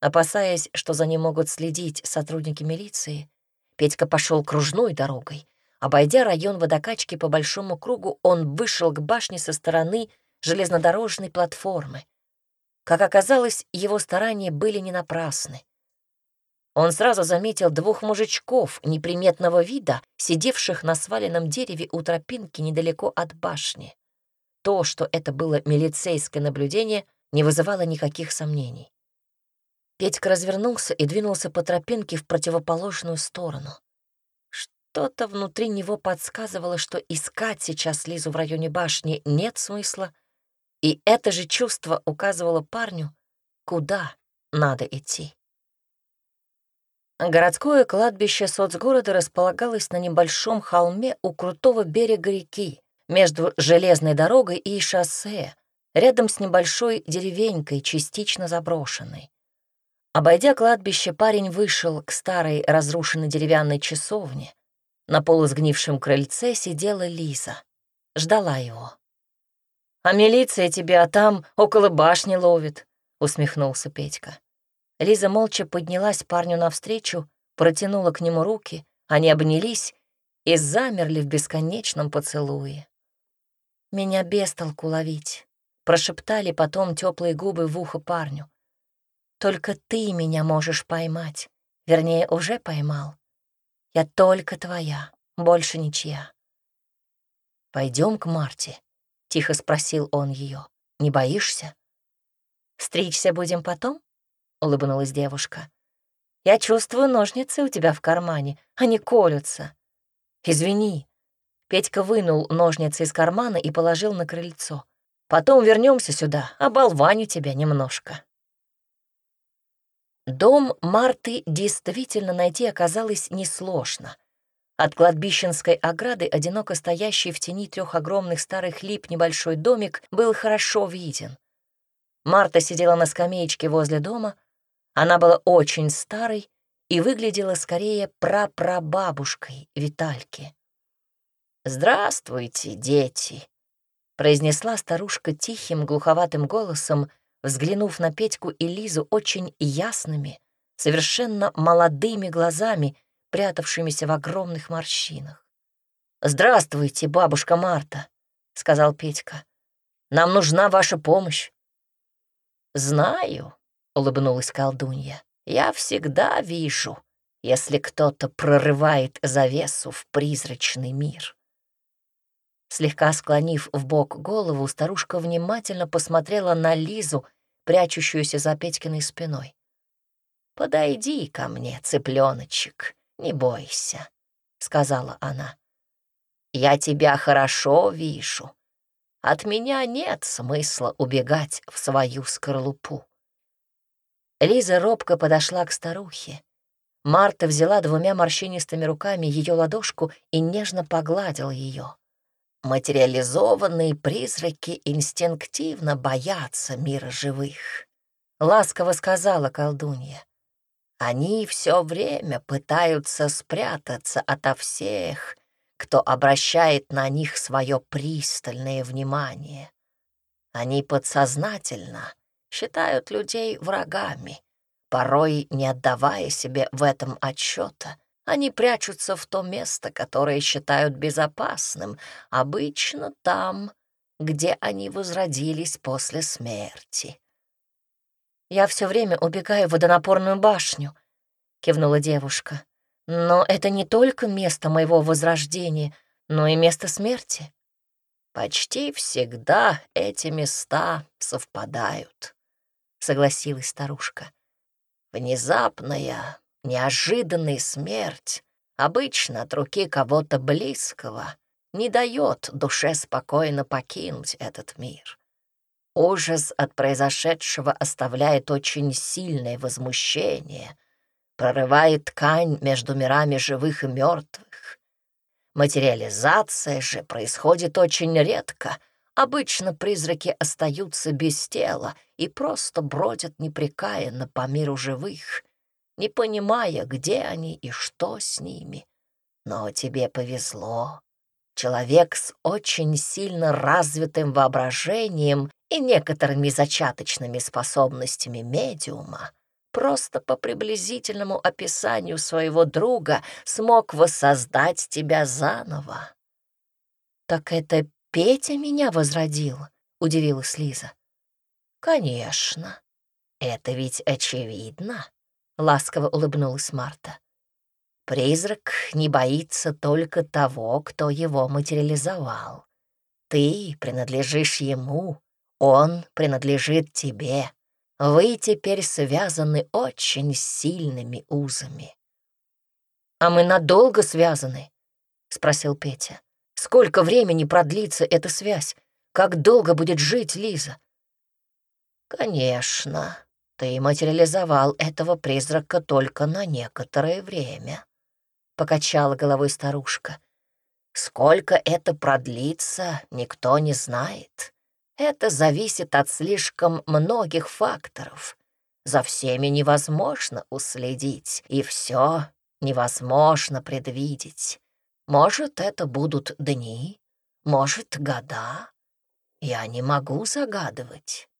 Опасаясь, что за ним могут следить сотрудники милиции, Петька пошел кружной дорогой. Обойдя район водокачки по большому кругу, он вышел к башне со стороны железнодорожной платформы. Как оказалось, его старания были не напрасны. Он сразу заметил двух мужичков неприметного вида, сидевших на сваленном дереве у тропинки недалеко от башни. То, что это было милицейское наблюдение, не вызывало никаких сомнений. Петька развернулся и двинулся по тропинке в противоположную сторону. Что-то внутри него подсказывало, что искать сейчас Лизу в районе башни нет смысла, и это же чувство указывало парню, куда надо идти. Городское кладбище соцгорода располагалось на небольшом холме у крутого берега реки, между железной дорогой и шоссе, рядом с небольшой деревенькой, частично заброшенной. Обойдя кладбище, парень вышел к старой разрушенной деревянной часовне. На полусгнившем крыльце сидела Лиза. Ждала его. «А милиция тебя там около башни ловит», — усмехнулся Петька. Лиза молча поднялась парню навстречу, протянула к нему руки, они обнялись и замерли в бесконечном поцелуе. «Меня без толку ловить», — прошептали потом теплые губы в ухо парню. «Только ты меня можешь поймать, вернее, уже поймал. Я только твоя, больше ничья». Пойдем к Марте», — тихо спросил он ее. «Не боишься?» «Стричься будем потом?» — улыбнулась девушка. «Я чувствую ножницы у тебя в кармане, они колются». «Извини». Петька вынул ножницы из кармана и положил на крыльцо. «Потом вернемся сюда, оболваню тебя немножко». Дом Марты действительно найти оказалось несложно. От кладбищенской ограды, одиноко стоящий в тени трех огромных старых лип небольшой домик, был хорошо виден. Марта сидела на скамеечке возле дома, она была очень старой и выглядела скорее прапрабабушкой Витальки. «Здравствуйте, дети!» — произнесла старушка тихим, глуховатым голосом, взглянув на Петьку и Лизу очень ясными, совершенно молодыми глазами, прятавшимися в огромных морщинах. «Здравствуйте, бабушка Марта», — сказал Петька. «Нам нужна ваша помощь». «Знаю», — улыбнулась колдунья. «Я всегда вижу, если кто-то прорывает завесу в призрачный мир». Слегка склонив в бок голову, старушка внимательно посмотрела на Лизу, прячущуюся за Петькиной спиной. «Подойди ко мне, цыпленочек, не бойся», — сказала она. «Я тебя хорошо вижу. От меня нет смысла убегать в свою скорлупу. Лиза робко подошла к старухе. Марта взяла двумя морщинистыми руками ее ладошку и нежно погладила ее. материализованные призраки инстинктивно боятся мира живых», — ласково сказала колдунья. «Они все время пытаются спрятаться ото всех, кто обращает на них свое пристальное внимание. Они подсознательно считают людей врагами, порой не отдавая себе в этом отчета. Они прячутся в то место, которое считают безопасным, обычно там, где они возродились после смерти. «Я все время убегаю в водонапорную башню», — кивнула девушка. Но это не только место моего возрождения, но и место смерти. Почти всегда эти места совпадают, согласилась старушка. Внезапная, неожиданная смерть, обычно от руки кого-то близкого, не дает душе спокойно покинуть этот мир. Ужас от произошедшего оставляет очень сильное возмущение — прорывает ткань между мирами живых и мертвых. Материализация же происходит очень редко. Обычно призраки остаются без тела и просто бродят непрекаянно по миру живых, не понимая, где они и что с ними. Но тебе повезло. Человек с очень сильно развитым воображением и некоторыми зачаточными способностями медиума просто по приблизительному описанию своего друга смог воссоздать тебя заново. «Так это Петя меня возродил?» — удивилась Лиза. «Конечно. Это ведь очевидно», — ласково улыбнулась Марта. «Призрак не боится только того, кто его материализовал. Ты принадлежишь ему, он принадлежит тебе. Вы теперь связаны очень сильными узами. «А мы надолго связаны?» — спросил Петя. «Сколько времени продлится эта связь? Как долго будет жить Лиза?» «Конечно, ты материализовал этого призрака только на некоторое время», — покачала головой старушка. «Сколько это продлится, никто не знает. Это зависит от слишком многих факторов. За всеми невозможно уследить, и все невозможно предвидеть. Может, это будут дни, может, года. Я не могу загадывать.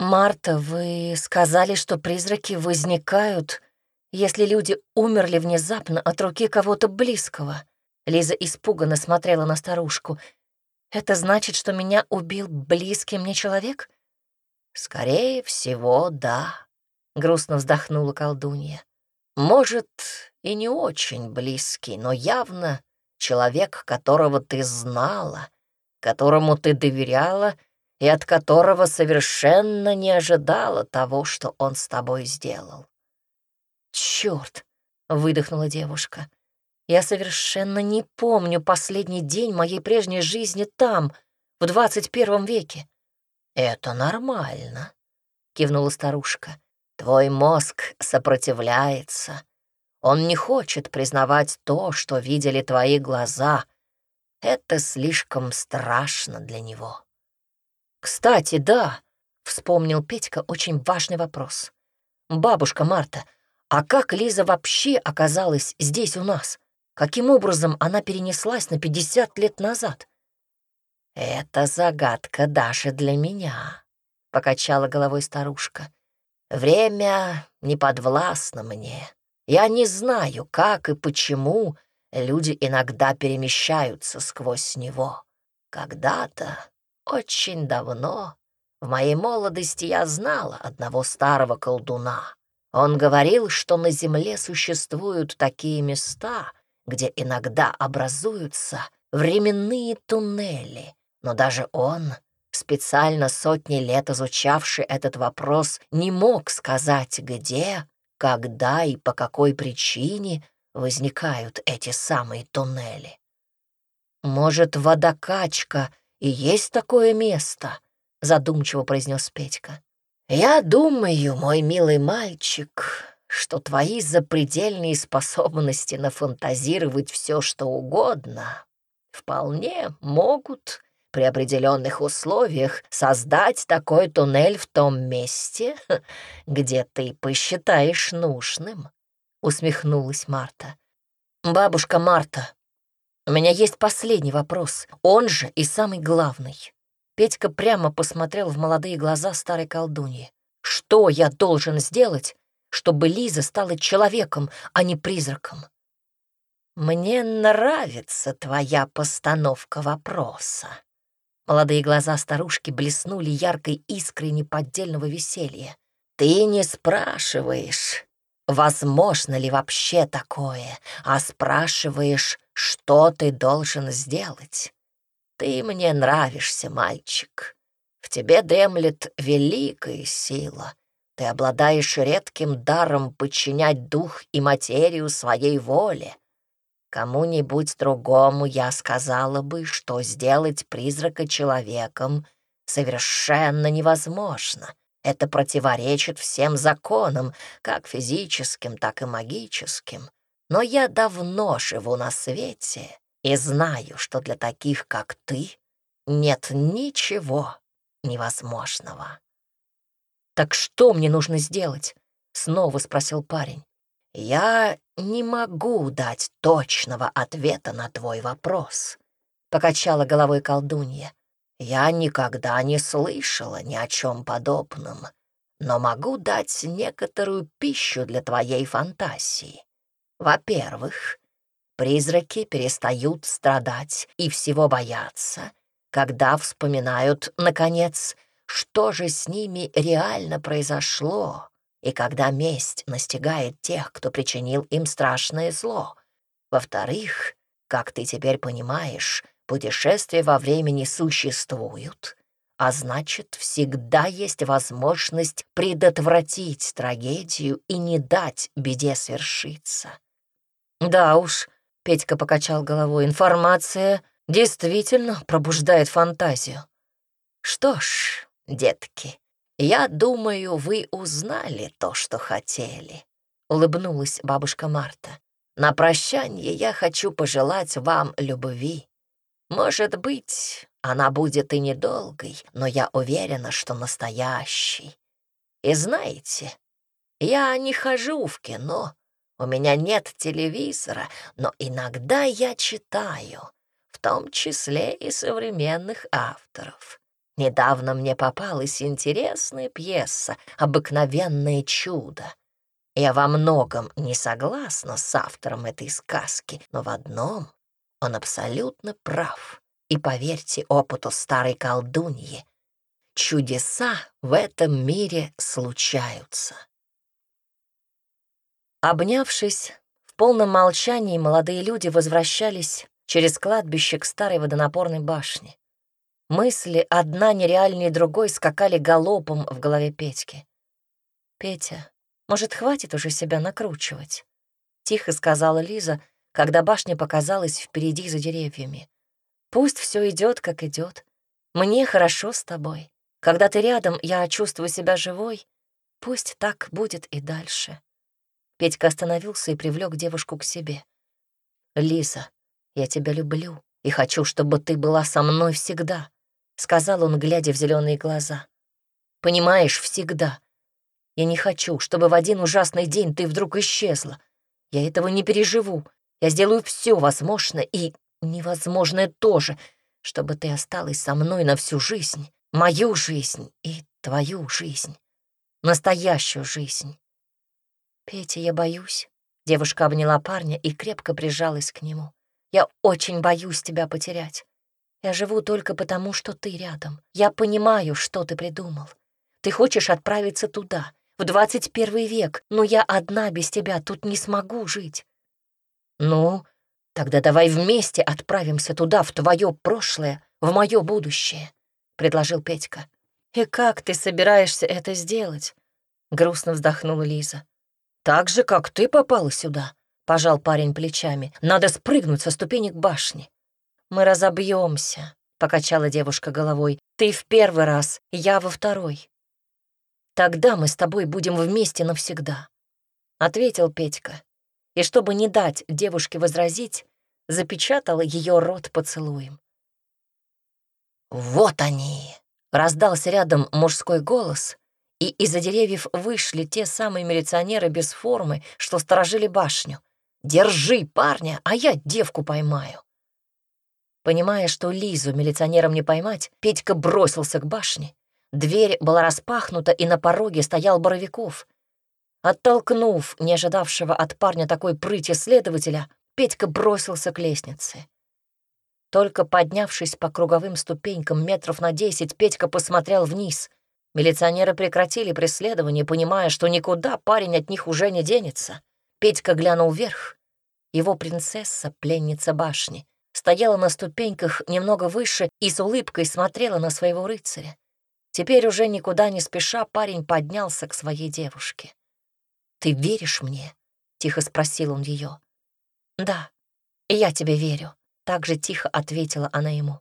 «Марта, вы сказали, что призраки возникают, если люди умерли внезапно от руки кого-то близкого». Лиза испуганно смотрела на старушку. Это значит, что меня убил близкий мне человек? Скорее всего, да, грустно вздохнула колдунья. Может, и не очень близкий, но явно человек, которого ты знала, которому ты доверяла и от которого совершенно не ожидала того, что он с тобой сделал. Черт! выдохнула девушка. Я совершенно не помню последний день моей прежней жизни там, в двадцать первом веке. «Это нормально», — кивнула старушка. «Твой мозг сопротивляется. Он не хочет признавать то, что видели твои глаза. Это слишком страшно для него». «Кстати, да», — вспомнил Петька очень важный вопрос. «Бабушка Марта, а как Лиза вообще оказалась здесь у нас?» Каким образом она перенеслась на 50 лет назад? «Это загадка даже для меня», — покачала головой старушка. «Время не подвластно мне. Я не знаю, как и почему люди иногда перемещаются сквозь него. Когда-то, очень давно, в моей молодости я знала одного старого колдуна. Он говорил, что на Земле существуют такие места — где иногда образуются временные туннели, но даже он, специально сотни лет изучавший этот вопрос, не мог сказать, где, когда и по какой причине возникают эти самые туннели. «Может, водокачка и есть такое место?» — задумчиво произнес Петька. «Я думаю, мой милый мальчик, что твои запредельные способности нафантазировать все, что угодно, вполне могут при определенных условиях создать такой туннель в том месте, [LAUGHS] где ты посчитаешь нужным», — усмехнулась Марта. «Бабушка Марта, у меня есть последний вопрос, он же и самый главный». Петька прямо посмотрел в молодые глаза старой колдуньи. «Что я должен сделать, чтобы Лиза стала человеком, а не призраком?» «Мне нравится твоя постановка вопроса», Молодые глаза старушки блеснули яркой искрой неподдельного веселья. «Ты не спрашиваешь, возможно ли вообще такое, а спрашиваешь, что ты должен сделать. Ты мне нравишься, мальчик. В тебе дремлет великая сила. Ты обладаешь редким даром подчинять дух и материю своей воле. Кому-нибудь другому я сказала бы, что сделать призрака человеком совершенно невозможно. Это противоречит всем законам, как физическим, так и магическим. Но я давно живу на свете и знаю, что для таких, как ты, нет ничего невозможного. «Так что мне нужно сделать?» — снова спросил парень. «Я не могу дать точного ответа на твой вопрос», — покачала головой колдунья. «Я никогда не слышала ни о чем подобном, но могу дать некоторую пищу для твоей фантазии. Во-первых, призраки перестают страдать и всего бояться, когда вспоминают, наконец, что же с ними реально произошло, и когда месть настигает тех, кто причинил им страшное зло. Во-вторых, как ты теперь понимаешь, путешествия во времени существуют, а значит, всегда есть возможность предотвратить трагедию и не дать беде свершиться. Да уж, Петька покачал головой, информация действительно пробуждает фантазию. Что ж, детки, «Я думаю, вы узнали то, что хотели», — улыбнулась бабушка Марта. «На прощание я хочу пожелать вам любви. Может быть, она будет и недолгой, но я уверена, что настоящей. И знаете, я не хожу в кино, у меня нет телевизора, но иногда я читаю, в том числе и современных авторов. Недавно мне попалась интересная пьеса «Обыкновенное чудо». Я во многом не согласна с автором этой сказки, но в одном он абсолютно прав. И поверьте опыту старой колдуньи, чудеса в этом мире случаются. Обнявшись, в полном молчании молодые люди возвращались через кладбище к старой водонапорной башне. Мысли, одна нереальнее другой, скакали галопом в голове Петьки. «Петя, может, хватит уже себя накручивать?» — тихо сказала Лиза, когда башня показалась впереди за деревьями. «Пусть все идет, как идет. Мне хорошо с тобой. Когда ты рядом, я чувствую себя живой. Пусть так будет и дальше». Петька остановился и привлек девушку к себе. «Лиза, я тебя люблю и хочу, чтобы ты была со мной всегда. — сказал он, глядя в зеленые глаза. «Понимаешь, всегда. Я не хочу, чтобы в один ужасный день ты вдруг исчезла. Я этого не переживу. Я сделаю все возможное и невозможное тоже, чтобы ты осталась со мной на всю жизнь, мою жизнь и твою жизнь, настоящую жизнь». «Петя, я боюсь». Девушка обняла парня и крепко прижалась к нему. «Я очень боюсь тебя потерять. Я живу только потому, что ты рядом. Я понимаю, что ты придумал. Ты хочешь отправиться туда, в 21 век, но я одна без тебя тут не смогу жить. Ну, тогда давай вместе отправимся туда, в твое прошлое, в мое будущее, — предложил Петька. И как ты собираешься это сделать? Грустно вздохнула Лиза. Так же, как ты попала сюда, — пожал парень плечами. Надо спрыгнуть со ступенек башни. «Мы разобьемся», — покачала девушка головой. «Ты в первый раз, я во второй». «Тогда мы с тобой будем вместе навсегда», — ответил Петька. И чтобы не дать девушке возразить, запечатала ее рот поцелуем. «Вот они!» — раздался рядом мужской голос, и из-за деревьев вышли те самые милиционеры без формы, что сторожили башню. «Держи парня, а я девку поймаю». Понимая, что Лизу милиционерам не поймать, Петька бросился к башне. Дверь была распахнута, и на пороге стоял Боровиков. Оттолкнув не ожидавшего от парня такой прыти следователя, Петька бросился к лестнице. Только поднявшись по круговым ступенькам метров на десять, Петька посмотрел вниз. Милиционеры прекратили преследование, понимая, что никуда парень от них уже не денется. Петька глянул вверх. Его принцесса, пленница башни, стояла на ступеньках немного выше и с улыбкой смотрела на своего рыцаря. Теперь уже никуда не спеша парень поднялся к своей девушке. «Ты веришь мне?» — тихо спросил он ее. «Да, я тебе верю», — так же тихо ответила она ему.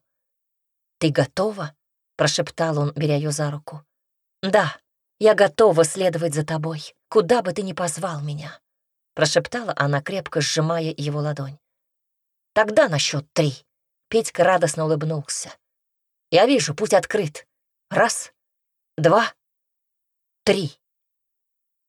«Ты готова?» — прошептал он, беря ее за руку. «Да, я готова следовать за тобой, куда бы ты ни позвал меня», — прошептала она, крепко сжимая его ладонь. Тогда на счет три. Петька радостно улыбнулся. Я вижу, путь открыт. Раз, два, три.